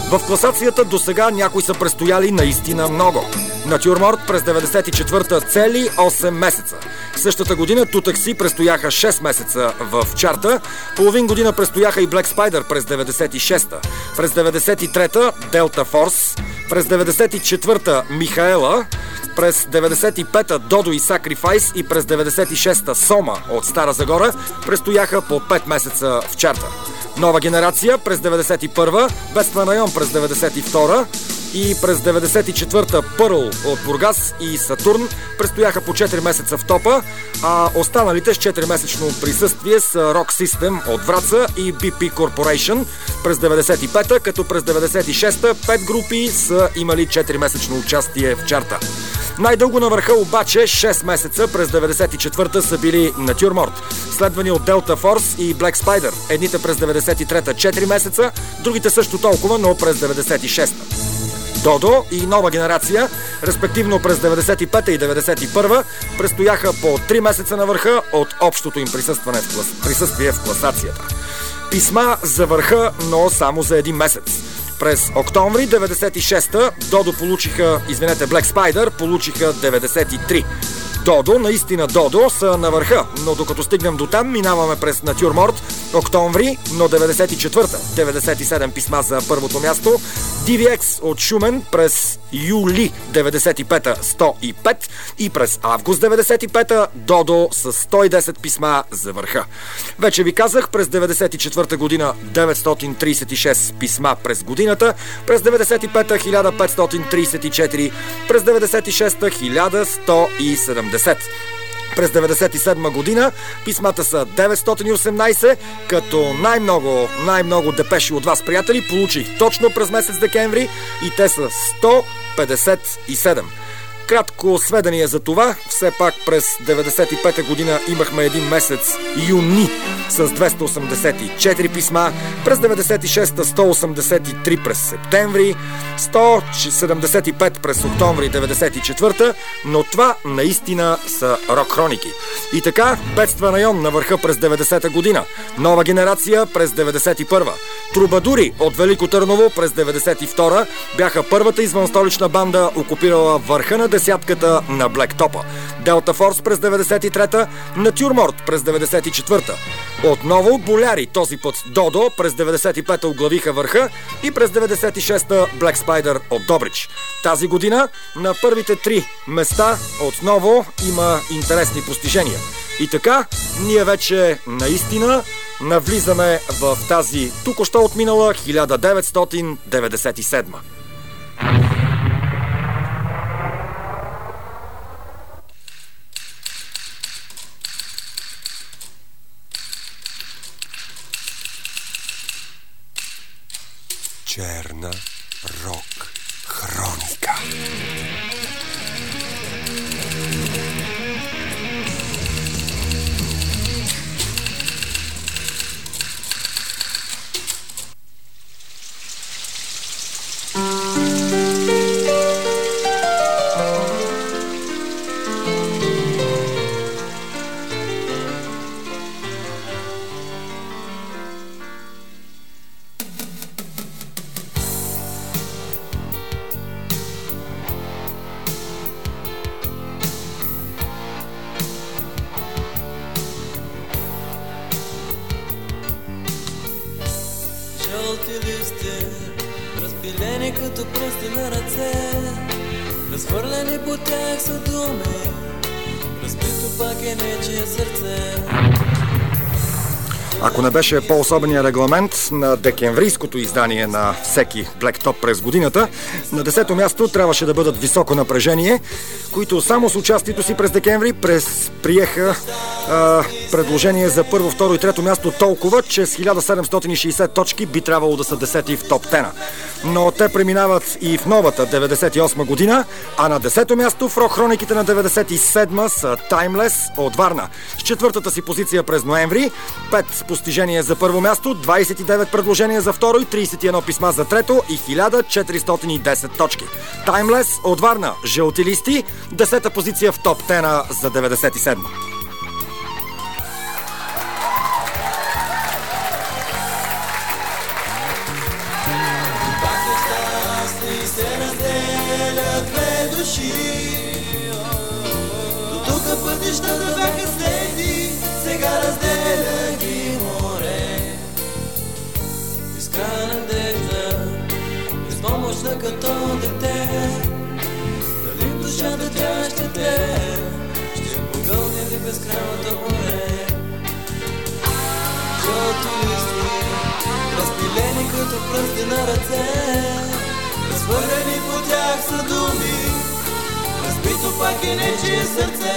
В класацията до сега някои са престояли наистина много. Натюрморт през 94-та цели 8 месеца. Същата година Тутакси престояха 6 месеца в чарта, половин година престояха и Black Spider през 96-та. През 93-та Delta Force, през 94-та Михаела, през 95-та Додо и Sacrifice и през 96-та Сома от Стара Загора престояха по 5 месеца в чарта. Нова генерация през 91-а, Бедствен район през 92-а и през 94-та Пърл от Бургас и Сатурн престояха по 4 месеца в топа, а останалите с 4-месечно присъствие са Rock System от Враца и BP Corporation през 95-та, като през 96-та 5 групи са имали 4-месечно участие в чарта. Най-дълго на върха обаче 6 месеца през 94-та са били Натюрморт, следвани от Delta Force и Black Spider. Едните през 93-та 4 месеца, другите също толкова, но през 96-та. Додо и нова генерация, респективно през 95-та и 91-та, престояха по 3 месеца на върха от общото им присъстване в клас... присъствие в класацията. Писма за върха, но само за един месец. През октомври 96-та Додо получиха, извинете, Black Spider получиха 93. Додо, наистина Додо, са на върха, но докато стигнем до там, минаваме през Натюрморт октомври, но 94-та 97 писма за първото място. DVX от Шумен през юли 95-та 105 и през август 95-та Додо с 110 писма за върха. Вече ви казах, през 94-та година 936 писма през годината, през 95-та 1534, през 96-та 1170. През 1997 година писмата са 918, като най-много, най-много депеши от вас, приятели, получих точно през месец декември и те са 157. Кратко сведение за това. Все пак през 95-та година имахме един месец юни с 284 писма, през 96-та 183 през септември, 175 през октомври 94-та, но това наистина са рок-хроники. И така, бедства район на върха през 90-та година, нова генерация през 91-та, Трубадури от Велико Търново през 92-та бяха първата извънстолична банда, окупирала върха на десятката на Блектопа. Делта Форс през 93-та, Натюрморт през 94-та. Отново боляри, този път Додо, през 95-та оглавиха върха и през 96-та Black Spider от Добрич. Тази година на първите три места отново има интересни постижения. И така, ние вече наистина навлизаме в тази тук-що отминала 1997. Черна пръсти на ръце, разхвърлени по тях са думи, разбито пак е нечие сърце. Ако не беше по-особения регламент на декемврийското издание на всеки Top през годината, на десето място трябваше да бъдат високо напрежение, които само с участието си през декември през приеха предложение за първо, второ и трето място толкова, че с 1760 точки би трябвало да са десети в топ 10. Но те преминават и в новата 98 година, а на десето място в рок-хрониките на 97 са Timeless от Варна. С четвъртата си позиция през ноември, 5 постижения за първо място, 29 предложения за второ и 31 писма за трето и 1410 точки. Timeless от Варна, жълти листи, 10 позиция в топ 10 за 97. Души. До тук пътищата бяха снети, сега разделя ги море. Изкрая надежда, безпомощна като дете. Дали душата тя ще те, ще погълне ли безкрайното море? Жълти листи, разпилени като пръсти на ръце, разхвърлени по тях са думи, разбито пак е нечие сърце.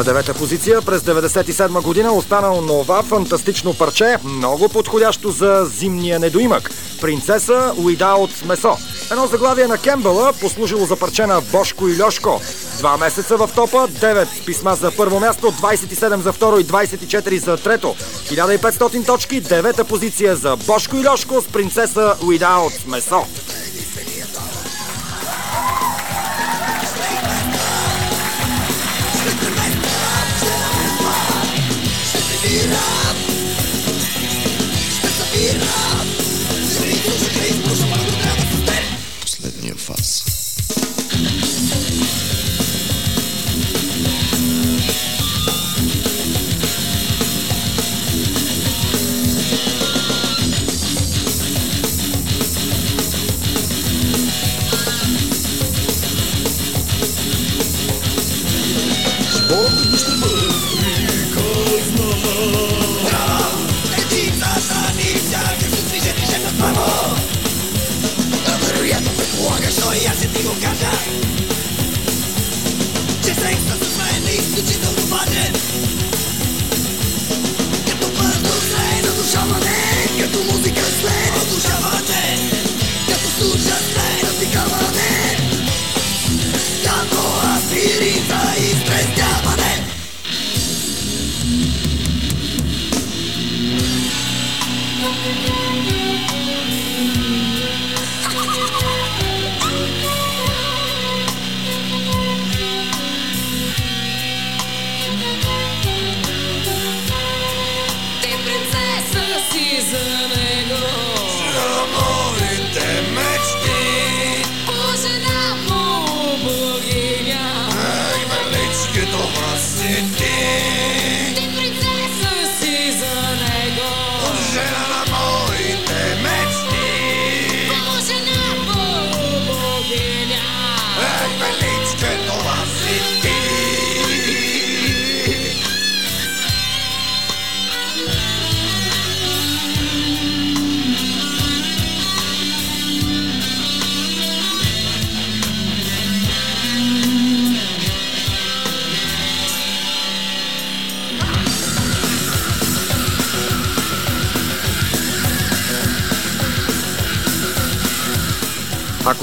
На девета позиция през 97 година останал нова фантастично парче, много подходящо за зимния недоимък. Принцеса Уидаут месо. Едно заглавие на Кембела, послужило за парче на Бошко и Льошко. Два месеца в топа, 9 писма за първо място, 27 за второ и 24 за трето. 1500 точки, девета позиция за Бошко и Льошко с принцеса Without месо. Последния фаз. Животът ще Предполагаш, но и аз ще ти го кажа. Че секса с мен е изключително важен. Като първо след задушаване, като музика след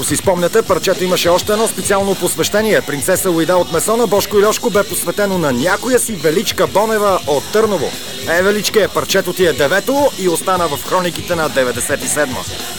си спомняте, парчето имаше още едно специално посвещение. Принцеса Луида от Месона, Бошко и Льошко бе посветено на някоя си Величка Бонева от Търново. Е, Величке, парчето ти е девето и остана в хрониките на 97-ма.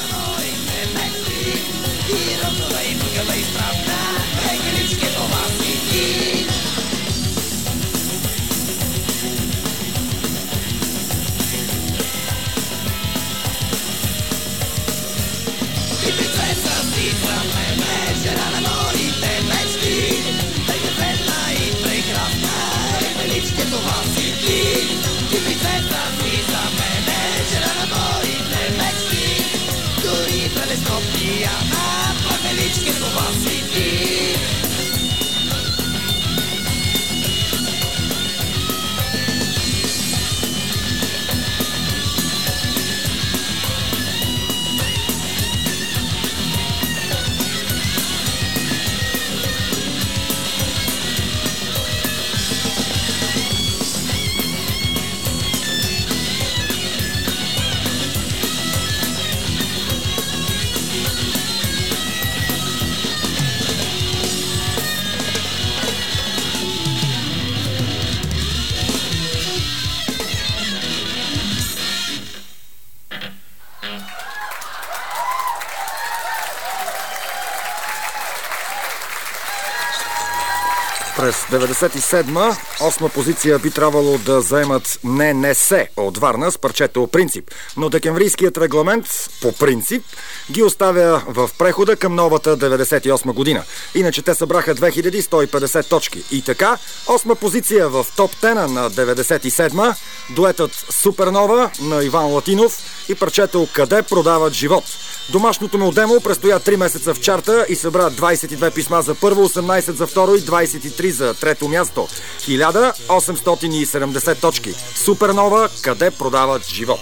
77-ма, 8 позиция би трябвало да заемат не не се от Варна с парчето Принцип. Но декемврийският регламент по принцип ги оставя в прехода към новата 98 година. Иначе те събраха 2150 точки. И така, 8 позиция в топ 10 на 97-ма, дуетът Супернова на Иван Латинов и парчето Къде продават живот. Домашното му демо престоя 3 месеца в чарта и събра 22 писма за първо, 18 за второ и 23 за трето място. 1870 точки. Супернова, къде продават живот.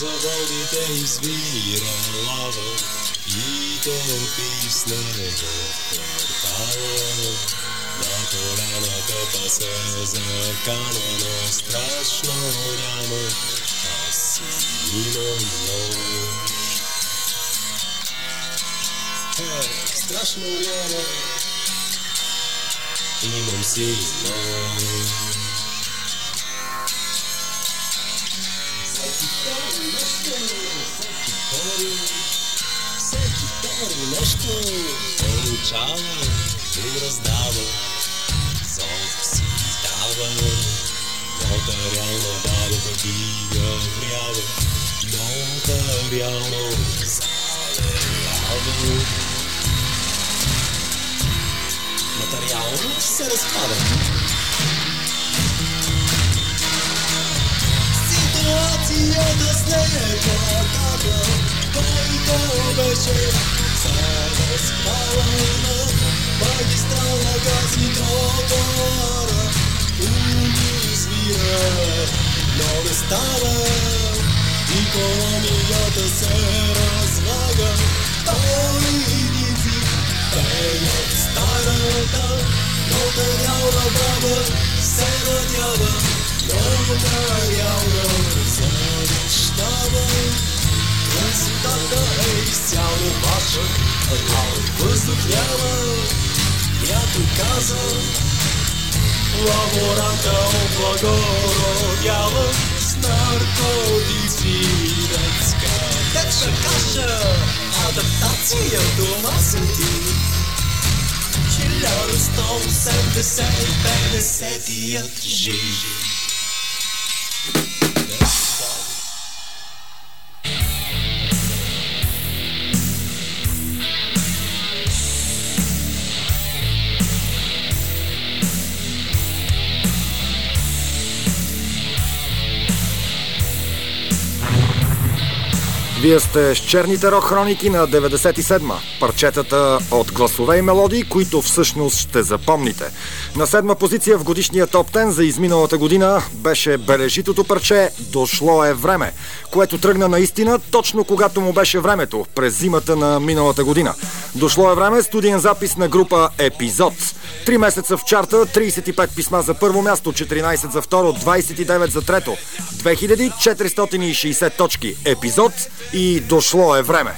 От заводите извира лава и топи снега в квартала. На поляната пасе зъркана, но страшно няма, аз си имам нощ. Е, страшно няма, имам Всеки втори нещо получава, ум раздава, зов си дава, нотариална бабата дига врява, нотариално залеява. Нотариално се разпада. Ситуацията с непотата, който беше се разпала на магистрала гази тротуара. Уми свира, но не става. Икономията се разлага. Политици пеят старата, нотариална баба се надява. Нотариално завещава. Красотата е изцяло ваша, а въздух няма. Някой каза, лаборанта облагородява с наркотици детска течна каша. Адаптация дома съм ти. 1180 50-ият жив. Вие сте с черните рок хроники на 97-ма. Парчетата от гласове и мелодии, които всъщност ще запомните. На седма позиция в годишния топ 10 за изминалата година беше бележитото парче «Дошло е време», което тръгна наистина точно когато му беше времето, през зимата на миналата година. Дошло е време студиен запис на група Епизод. Три месеца в чарта, 35 писма за първо място, 14 за второ, 29 за трето. 2460 точки. Епизод и дошло е време.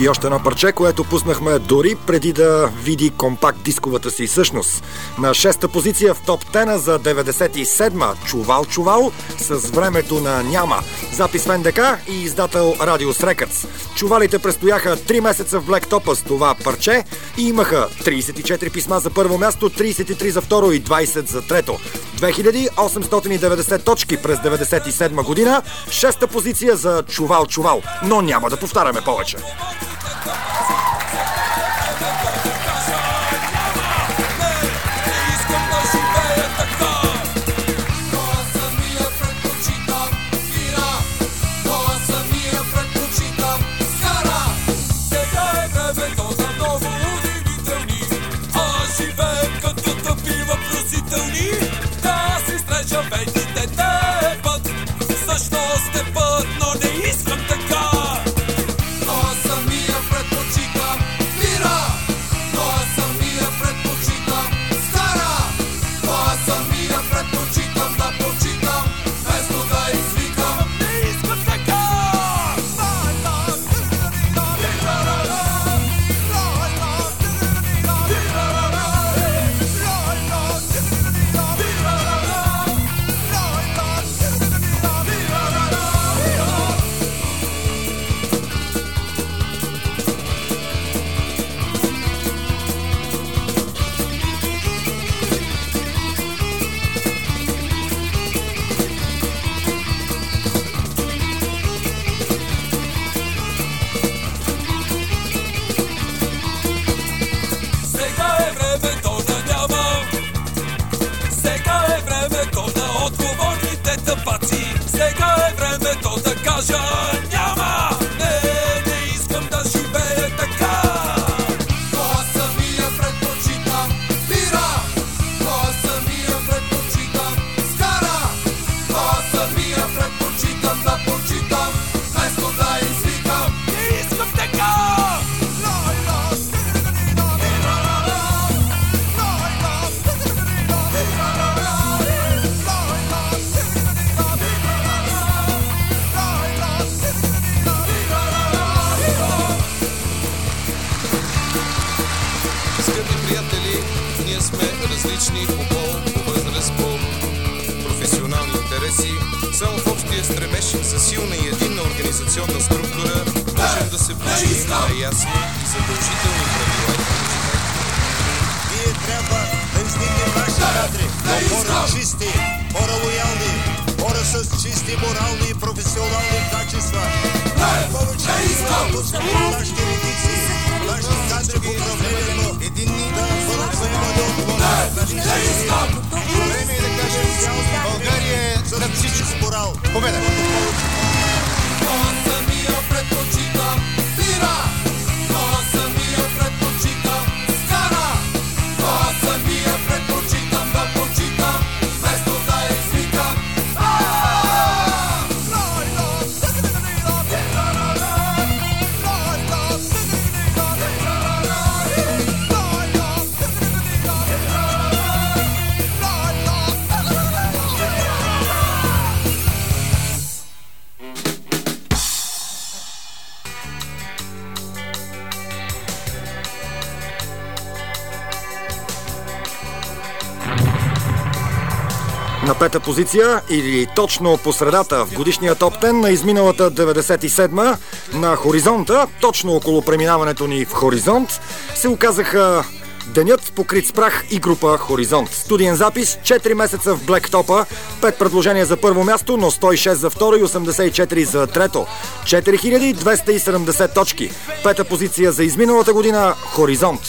И още едно парче, което пуснахме дори преди да види компакт дисковата си същност. На шеста позиция в топ 10 за 97-ма Чувал Чувал с времето на няма. Запис в НДК и издател Radius Records. Чувалите престояха 3 месеца в Top с това парче и имаха 34 писма за първо място, 33 за второ и 20 за трето. 2890 точки през 97 година, шеста позиция за Чувал Чувал. Но няма да повтаряме повече. На пета позиция или точно по средата в годишния топ 10 на изминалата 97 на Хоризонта, точно около преминаването ни в Хоризонт, се оказаха Денят покрит с прах и група Хоризонт. Студиен запис, 4 месеца в Блек Топа, 5 предложения за първо място, но 106 за второ и 84 за трето. 4270 точки. Пета позиция за изминалата година Хоризонт.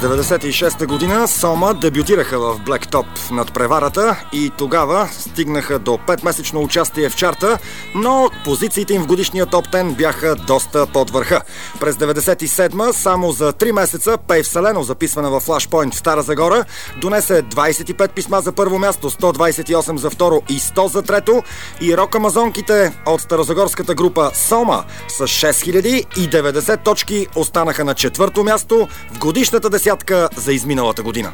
96-та година Сома дебютираха в Top над преварата и тогава стигнаха до 5-месечно участие в чарта, но позициите им в годишния топ 10 бяха доста под върха. През 97-ма, само за 3 месеца, Пей Вселено, записвана в Flashpoint в Стара Загора, донесе 25 писма за първо място, 128 за второ и 100 за трето и рок амазонките от старозагорската група Сома с 6090 точки останаха на четвърто място в годишната десятка за изминалата година.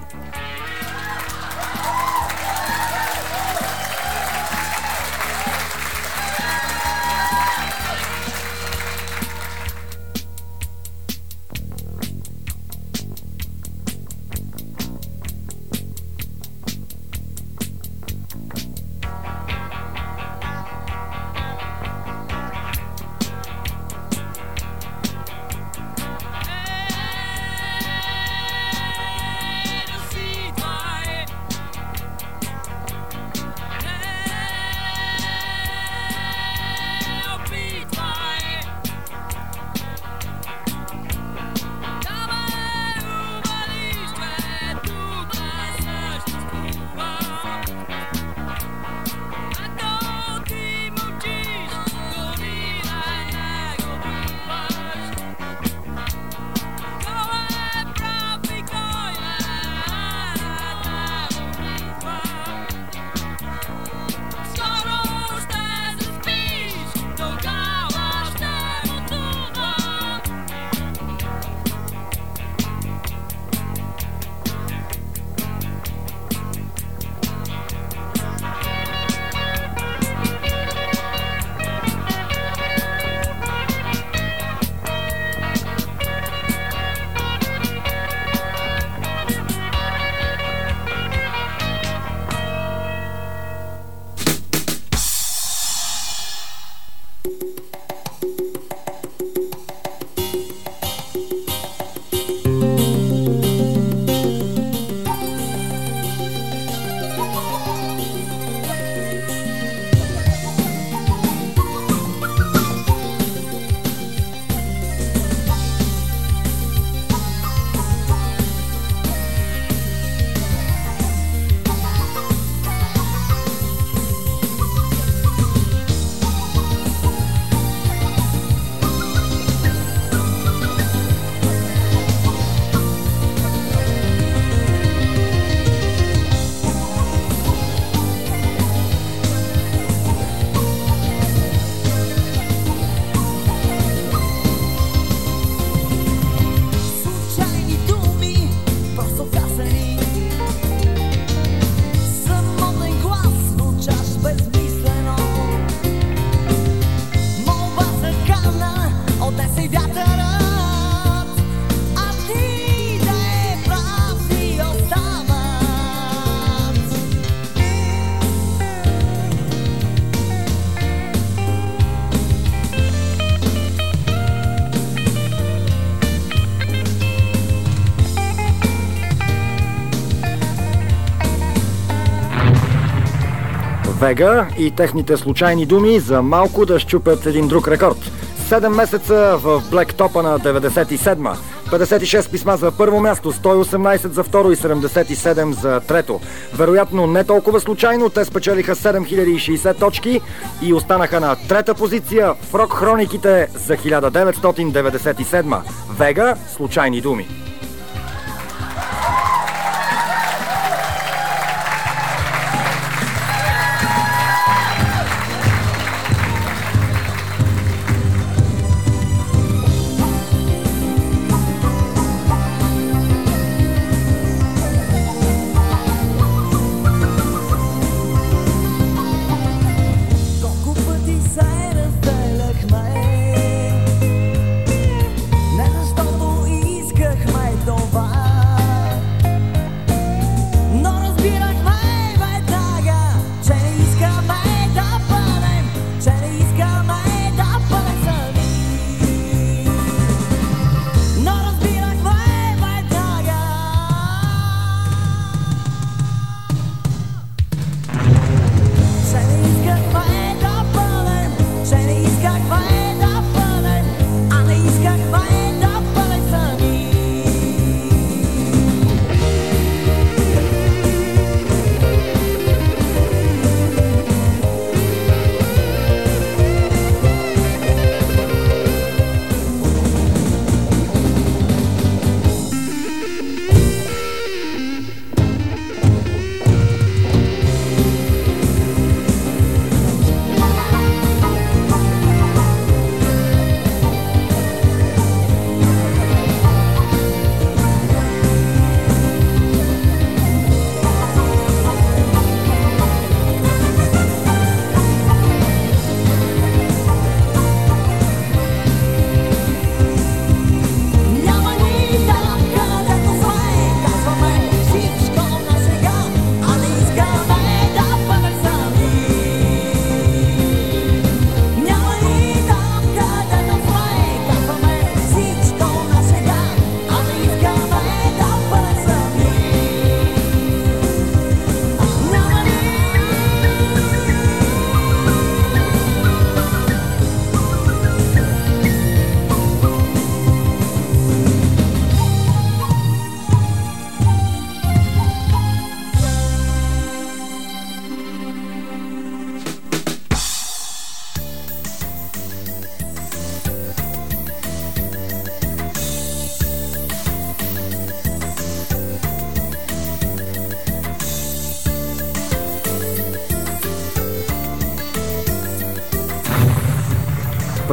Вега и техните случайни думи за малко да щупят един друг рекорд. 7 месеца в Top на 97-ма. 56 писма за първо място, 118 за второ и 77 за трето. Вероятно не толкова случайно, те спечелиха 7060 точки и останаха на трета позиция в рок хрониките за 1997. Вега – случайни думи.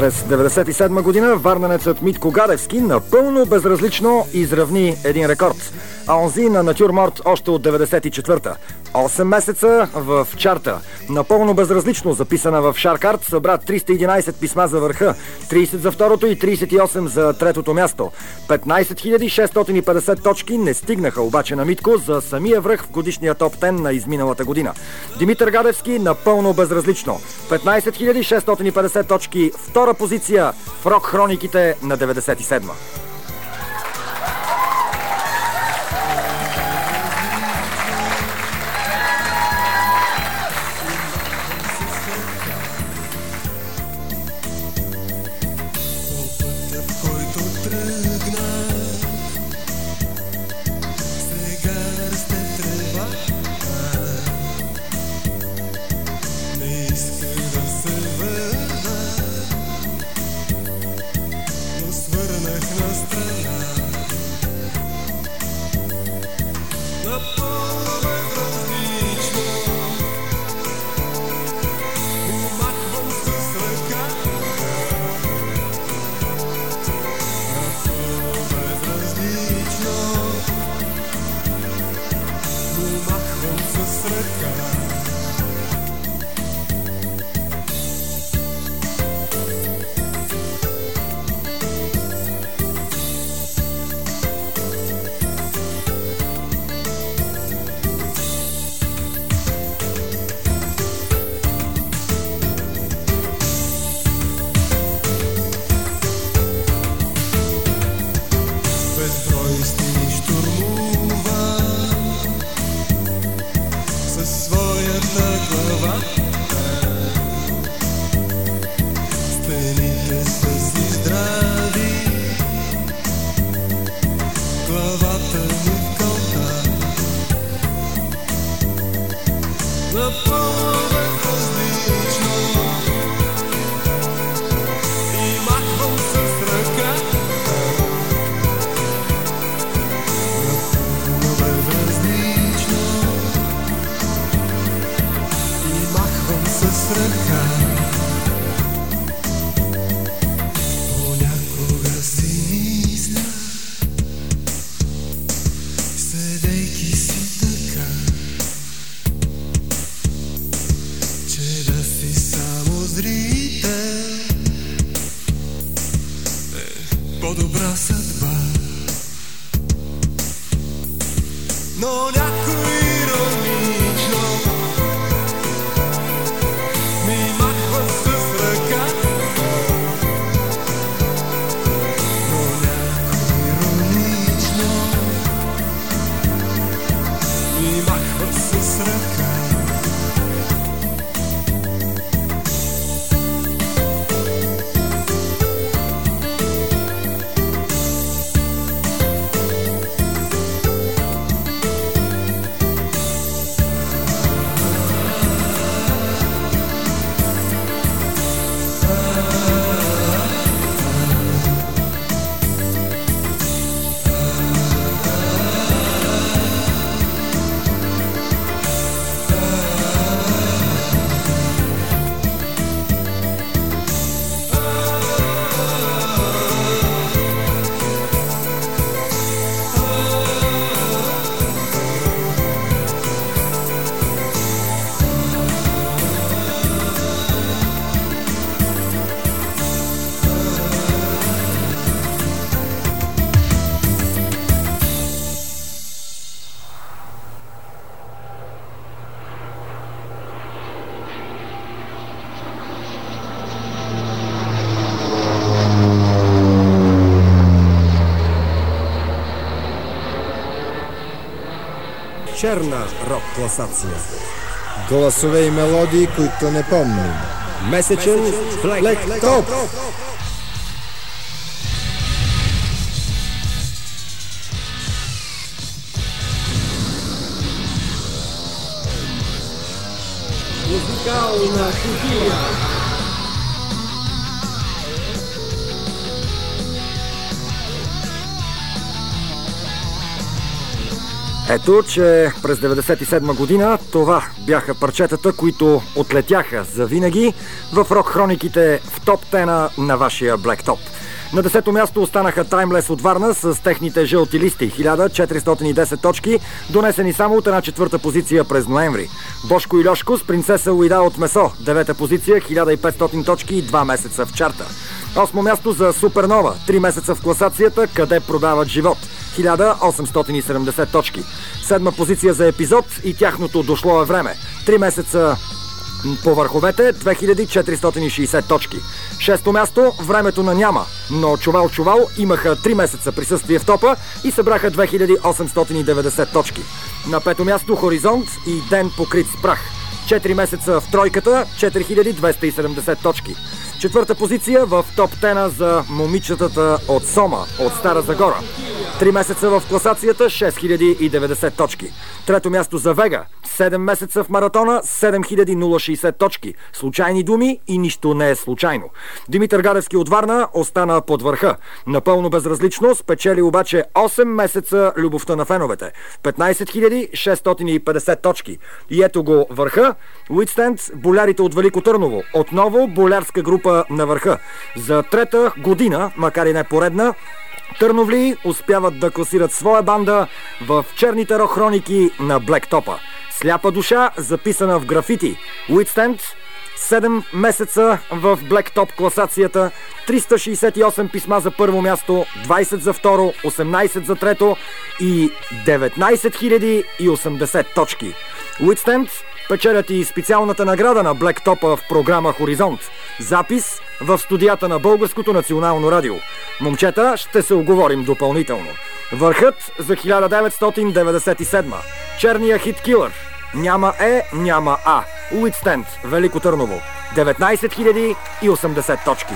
През 1997 година варненецът Митко Гадевски напълно безразлично изравни един рекорд. А онзи на натюрморт още от 94-та. 8 месеца в чарта. Напълно безразлично записана в Шаркарт събра 311 писма за върха, 30 за второто и 38 за третото място. 15 650 точки не стигнаха обаче на Митко за самия връх в годишния топ 10 на изминалата година. Димитър Гадевски напълно безразлично. 15 650 точки, втора позиция в рок хрониките на 97 Черна рок класация. Гласове и мелодии, които не помним. Месечен Black Top. Ето, че през 97 година това бяха парчетата, които отлетяха за винаги в рок хрониките в топ 10 на вашия Top. На 10-то място останаха Timeless от Варна с техните жълти листи 1410 точки, донесени само от една четвърта позиция през ноември. Бошко и Льошко с принцеса Уида от Месо, девета позиция, 1500 точки и 2 месеца в чарта. Осмо място за Супернова, 3 месеца в класацията, къде продават живот. 1870 точки. Седма позиция за епизод и тяхното дошло е време. 3 месеца по върховете 2460 точки. Шесто място времето на няма, но Чувал Чувал имаха 3 месеца присъствие в топа и събраха 2890 точки. На пето място Хоризонт и Ден покрит с прах. 4 месеца в тройката 4270 точки. Четвърта позиция в топ 10 за момичетата от Сома, от Стара Загора. Три месеца в класацията 6090 точки. Трето място за Вега. 7 месеца в маратона 7060 точки. Случайни думи и нищо не е случайно. Димитър Гадевски от Варна остана под върха. Напълно безразлично спечели обаче 8 месеца любовта на феновете. 15650 точки. И ето го върха. Уитстенд, болярите от Велико Търново. Отново болярска група на върха. За трета година, макар и не поредна, Търновли успяват да класират своя банда в черните рок хроники на Блектопа. Сляпа душа, записана в графити. Уитстенд 7 месеца в Блектоп класацията, 368 писма за първо място, 20 за второ, 18 за трето и 19 080 точки. Уитстенд печелят и специалната награда на Блектопа в програма Хоризонт. Запис в студията на Българското национално радио. Момчета, ще се оговорим допълнително. Върхът за 1997. Черния хит килър. Няма Е, няма А. Уитстенд, Велико Търново. 19 080 точки.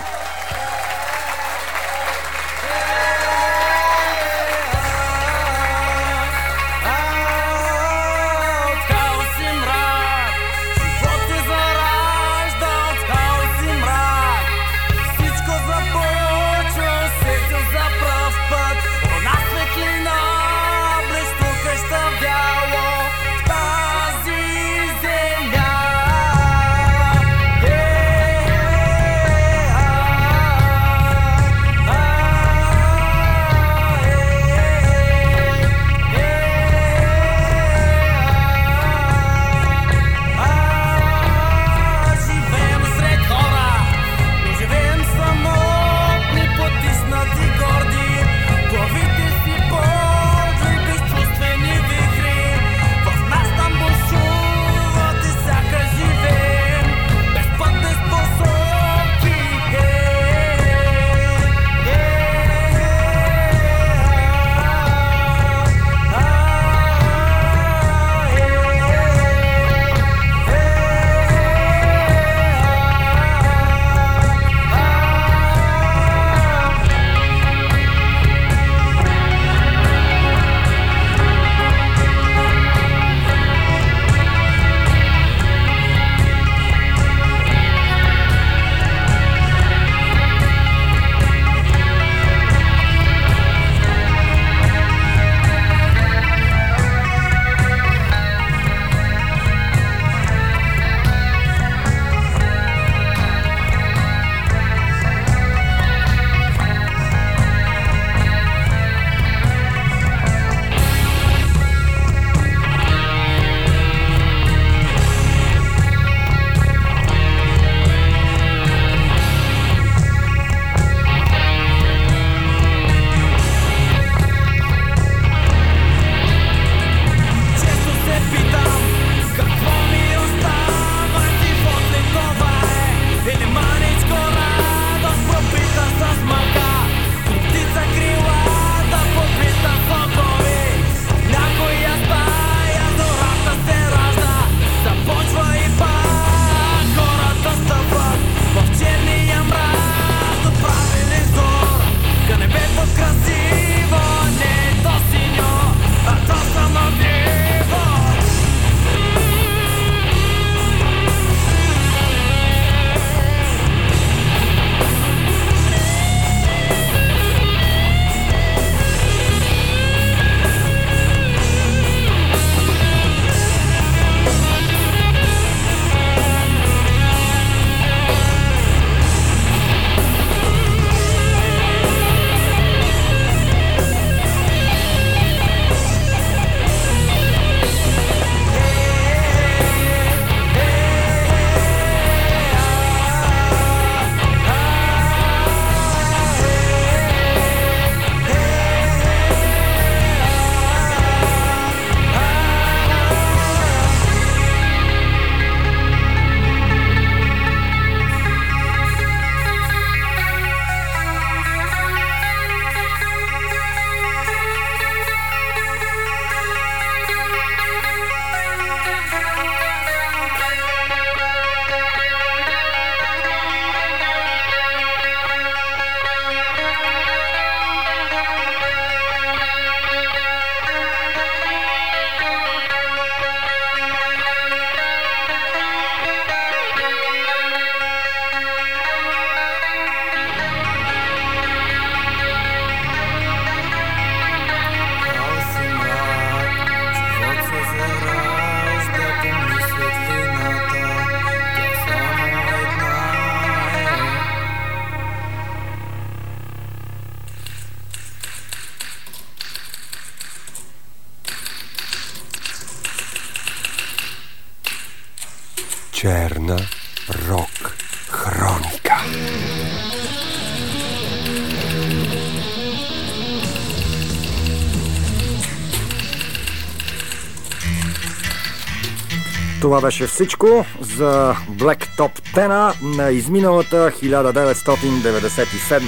Това беше всичко за Black Top 10 на изминалата 1997.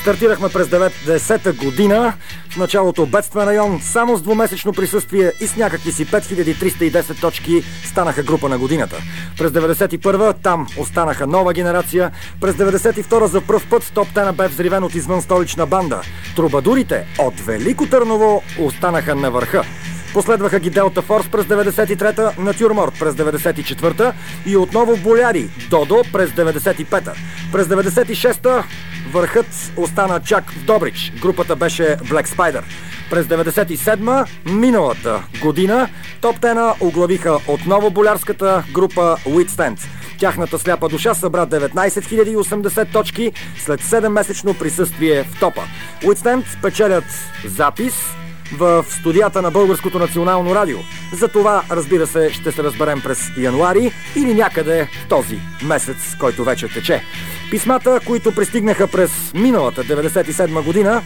Стартирахме през 90-та година, в началото бедствен район, само с двумесечно присъствие и с някакви си 5310 точки станаха група на годината. През 91-та там останаха нова генерация, през 92-та за пръв път топ 10 бе взривен от извън столична банда. Трубадурите от Велико Търново останаха на върха. Последваха ги Делта Форс през 93-та, Натюрморт през 94-та и отново Боляри, Додо през 95-та. През 96-та върхът остана чак в Добрич. Групата беше Black Spider. През 97-ма, миналата година, топ 10 оглавиха отново болярската група Withstand. Тяхната сляпа душа събра 19 080 точки след 7-месечно присъствие в топа. Withstand печелят запис в студията на Българското национално радио. За това, разбира се, ще се разберем през януари или някъде в този месец, който вече тече. Писмата, които пристигнаха през миналата 97 година,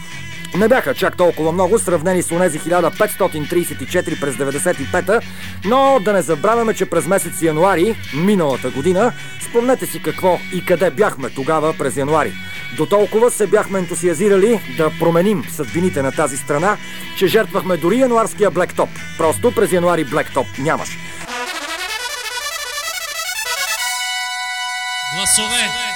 не бяха чак толкова много, сравнени с онези 1534 през 95-та, но да не забравяме, че през месец януари, миналата година, спомнете си какво и къде бяхме тогава през януари. До толкова се бяхме ентусиазирали да променим съдбините на тази страна, че жертвахме дори януарския блектоп. Просто през януари блектоп нямаше. Гласове.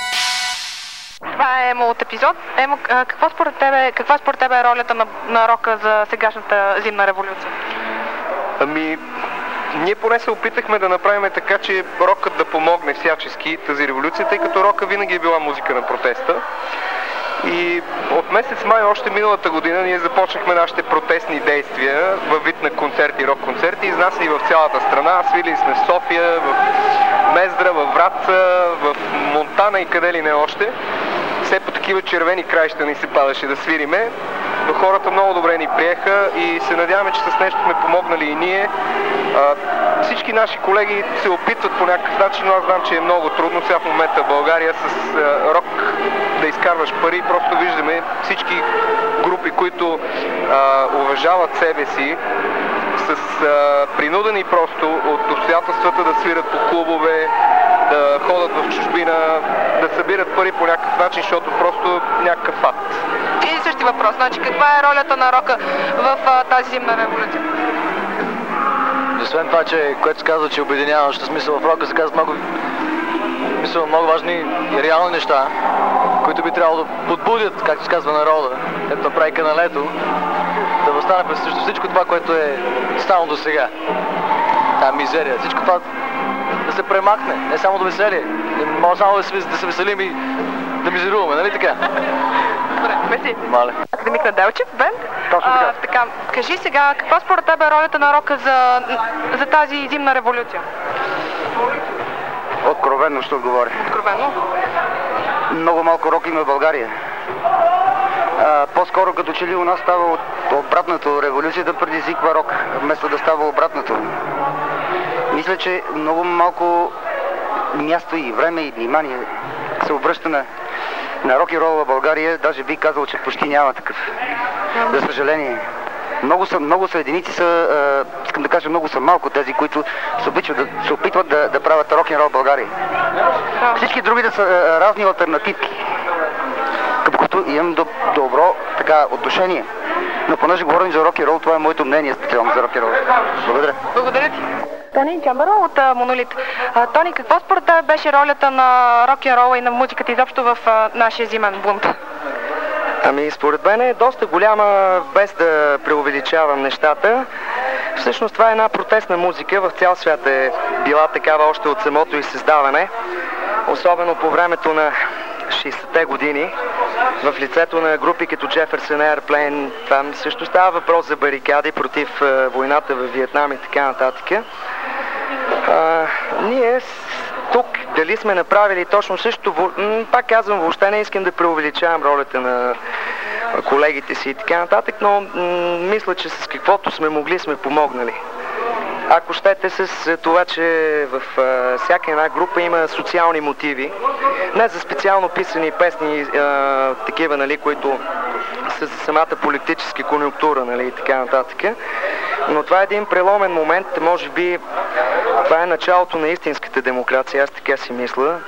Това е Емо от епизод. Емо, какво според тебе, каква според тебе е ролята на, на рока за сегашната зимна революция? Ами, ние поне се опитахме да направим така, че рокът да помогне всячески тази революция, тъй като рока винаги е била музика на протеста. И от месец май още миналата година ние започнахме нашите протестни действия във вид на концерти, рок-концерти, изнасяни в цялата страна. Свили сме в София, в Мездра, в Враца, в Монтана и къде ли не още. Все по такива червени краища ни се падаше да свириме. Но хората много добре ни приеха и се надяваме, че с нещо сме помогнали и ние. А, всички наши колеги се опитват по някакъв начин, но аз знам, че е много трудно сега в момента в България с а, рок да изкарваш пари. Просто виждаме всички групи, които а, уважават себе си, с а, принудени просто от обстоятелствата да свират по клубове, да ходят в чужбина, да събират пари по някакъв начин, защото просто някакъв факт. И същи въпрос. Значи, каква е ролята на рока в а, тази зимна революция? Освен това, че което се казва, че обединяващо смисъл в рока, се казват много, мисля, много важни и реални неща, които би трябвало да подбудят, както се казва народа, както направи каналето, да възстане през срещу всичко това, което е станало до сега. Та мизерия, всичко това да се премахне, не само до веселие. Не може само да се, да се веселим и да мизеруваме, нали така? Добре, мерси. Академик Неделчев, Бенд. Точно така. А, така. Кажи сега, каква според теб е ролята на рока за, за тази зимна революция? Откровенно ще отговоря. Откровено. Много малко рок има в България. По-скоро като че ли у нас става от обратното. Революцията предизвиква рок, вместо да става обратното. Мисля, че много малко място и време и внимание се обръща на, на рок и рол в България. Даже би казал, че почти няма такъв. За съжаление. Много са, много са единици, са, а, искам да кажа, много са малко тези, които се, обичат да, се опитват да, да правят рок н рол в България. Всички другите са а, разни альтернативки, към които имам до, добро така, отношение. Но понеже говорим за рок н рол, това е моето мнение специално за рок н рол. Благодаря. Благодаря ти. Тони Джамбаро от Монолит. Тони, какво според беше ролята на рок н рола и на музиката изобщо в а, нашия зимен бунт? Ами, според мен е доста голяма, без да преувеличавам нещата. Всъщност това е една протестна музика, в цял свят е била такава още от самото и създаване. Особено по времето на 60-те години, в лицето на групи като Jefferson Airplane, там също става въпрос за барикади против е, войната в Виетнам и така нататък. А, ние тук дали сме направили точно м, пак казвам, въобще не искам да преувеличавам ролята на колегите си и така нататък, но мисля, че с каквото сме могли сме помогнали. Ако щете с е, това, че в а, всяка една група има социални мотиви, не за специално писани песни, а, такива, нали, които са за самата политическа конюнктура, нали, и така нататък. Но това е един преломен момент, може би това е началото на истинската демокрация, аз така си мисля,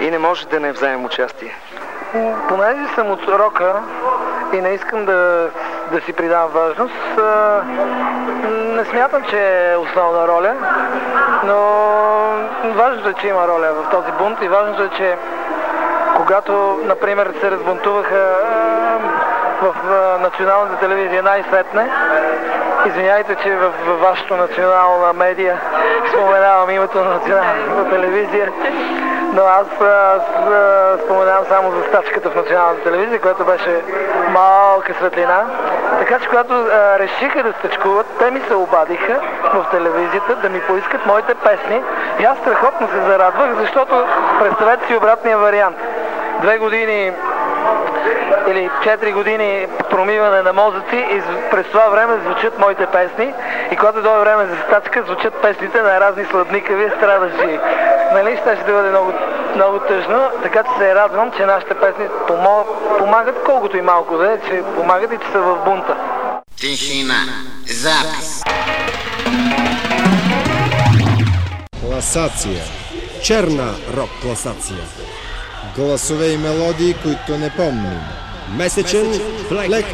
и не може да не вземем участие. Понеже съм от рока и не искам да, да си придам важност, не смятам, че е основна роля, но важното е, че има роля в този бунт и важното е, че когато, например, се разбунтуваха в националната телевизия най-сетне, извиняйте, че в, в вашата национална медия споменавам името на националната телевизия, но аз, аз а, споменавам само за стачката в националната телевизия, която беше малка светлина. Така че когато а, решиха да стачкуват, те ми се обадиха в телевизията да ми поискат моите песни. И аз страхотно се зарадвах, защото представете си обратния вариант. Две години или 4 години промиване на мозъци и през това време звучат моите песни и когато дойде време за стачка, звучат песните на разни сладникави страдащи. Нали, ще ще бъде много, много тъжно, така че се радвам, че нашите песни помагат, колкото и малко да е, че помагат и че са в бунта. Тишина. Запис. Класация. Черна рок класация. Гласове и мелодии, които не помним. Месечен Блек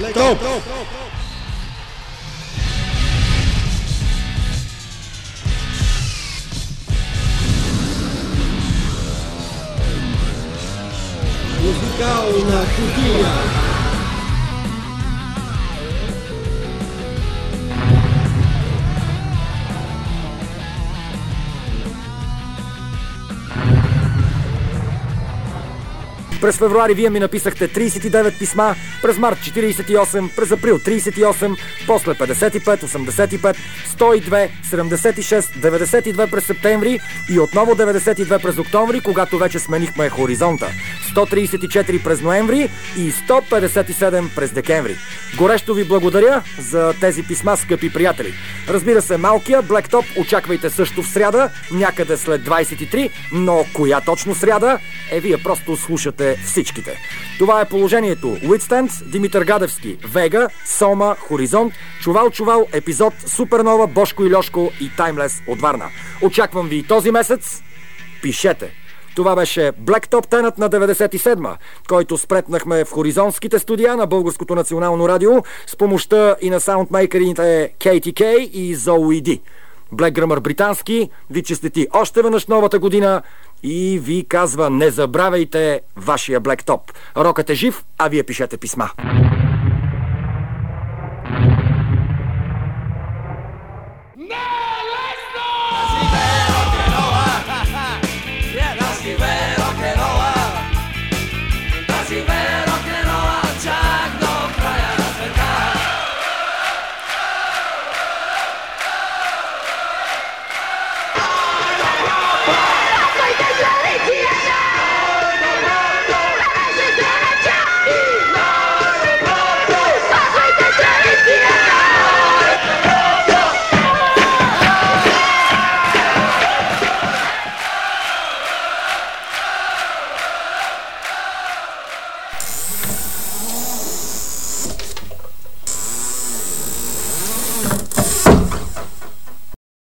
Топ. Музикална кутия. През февруари вие ми написахте 39 писма, през март 48, през април 38, после 55, 85, 102, 76, 92 през септември и отново 92 през октомври, когато вече сменихме хоризонта. 134 през ноември и 157 през декември. Горещо ви благодаря за тези писма, скъпи приятели. Разбира се, малкия Блектоп очаквайте също в сряда, някъде след 23, но коя точно сряда? Е, вие просто слушате всичките. Това е положението. Уитстенс, Димитър Гадевски, Вега, Сома, Хоризонт, Чувал Чувал, епизод Супернова, Бошко и Льошко и Таймлес от Варна. Очаквам ви и този месец. Пишете! Това беше Black Top Tenът на 97-ма, който спретнахме в хоризонтските студия на Българското национално радио с помощта и на саундмейкерите KTK и Zoe. Black Grammar британски ви честити още веднъж новата година и ви казва не забравяйте вашия Top. Рокът е жив, а вие пишете писма.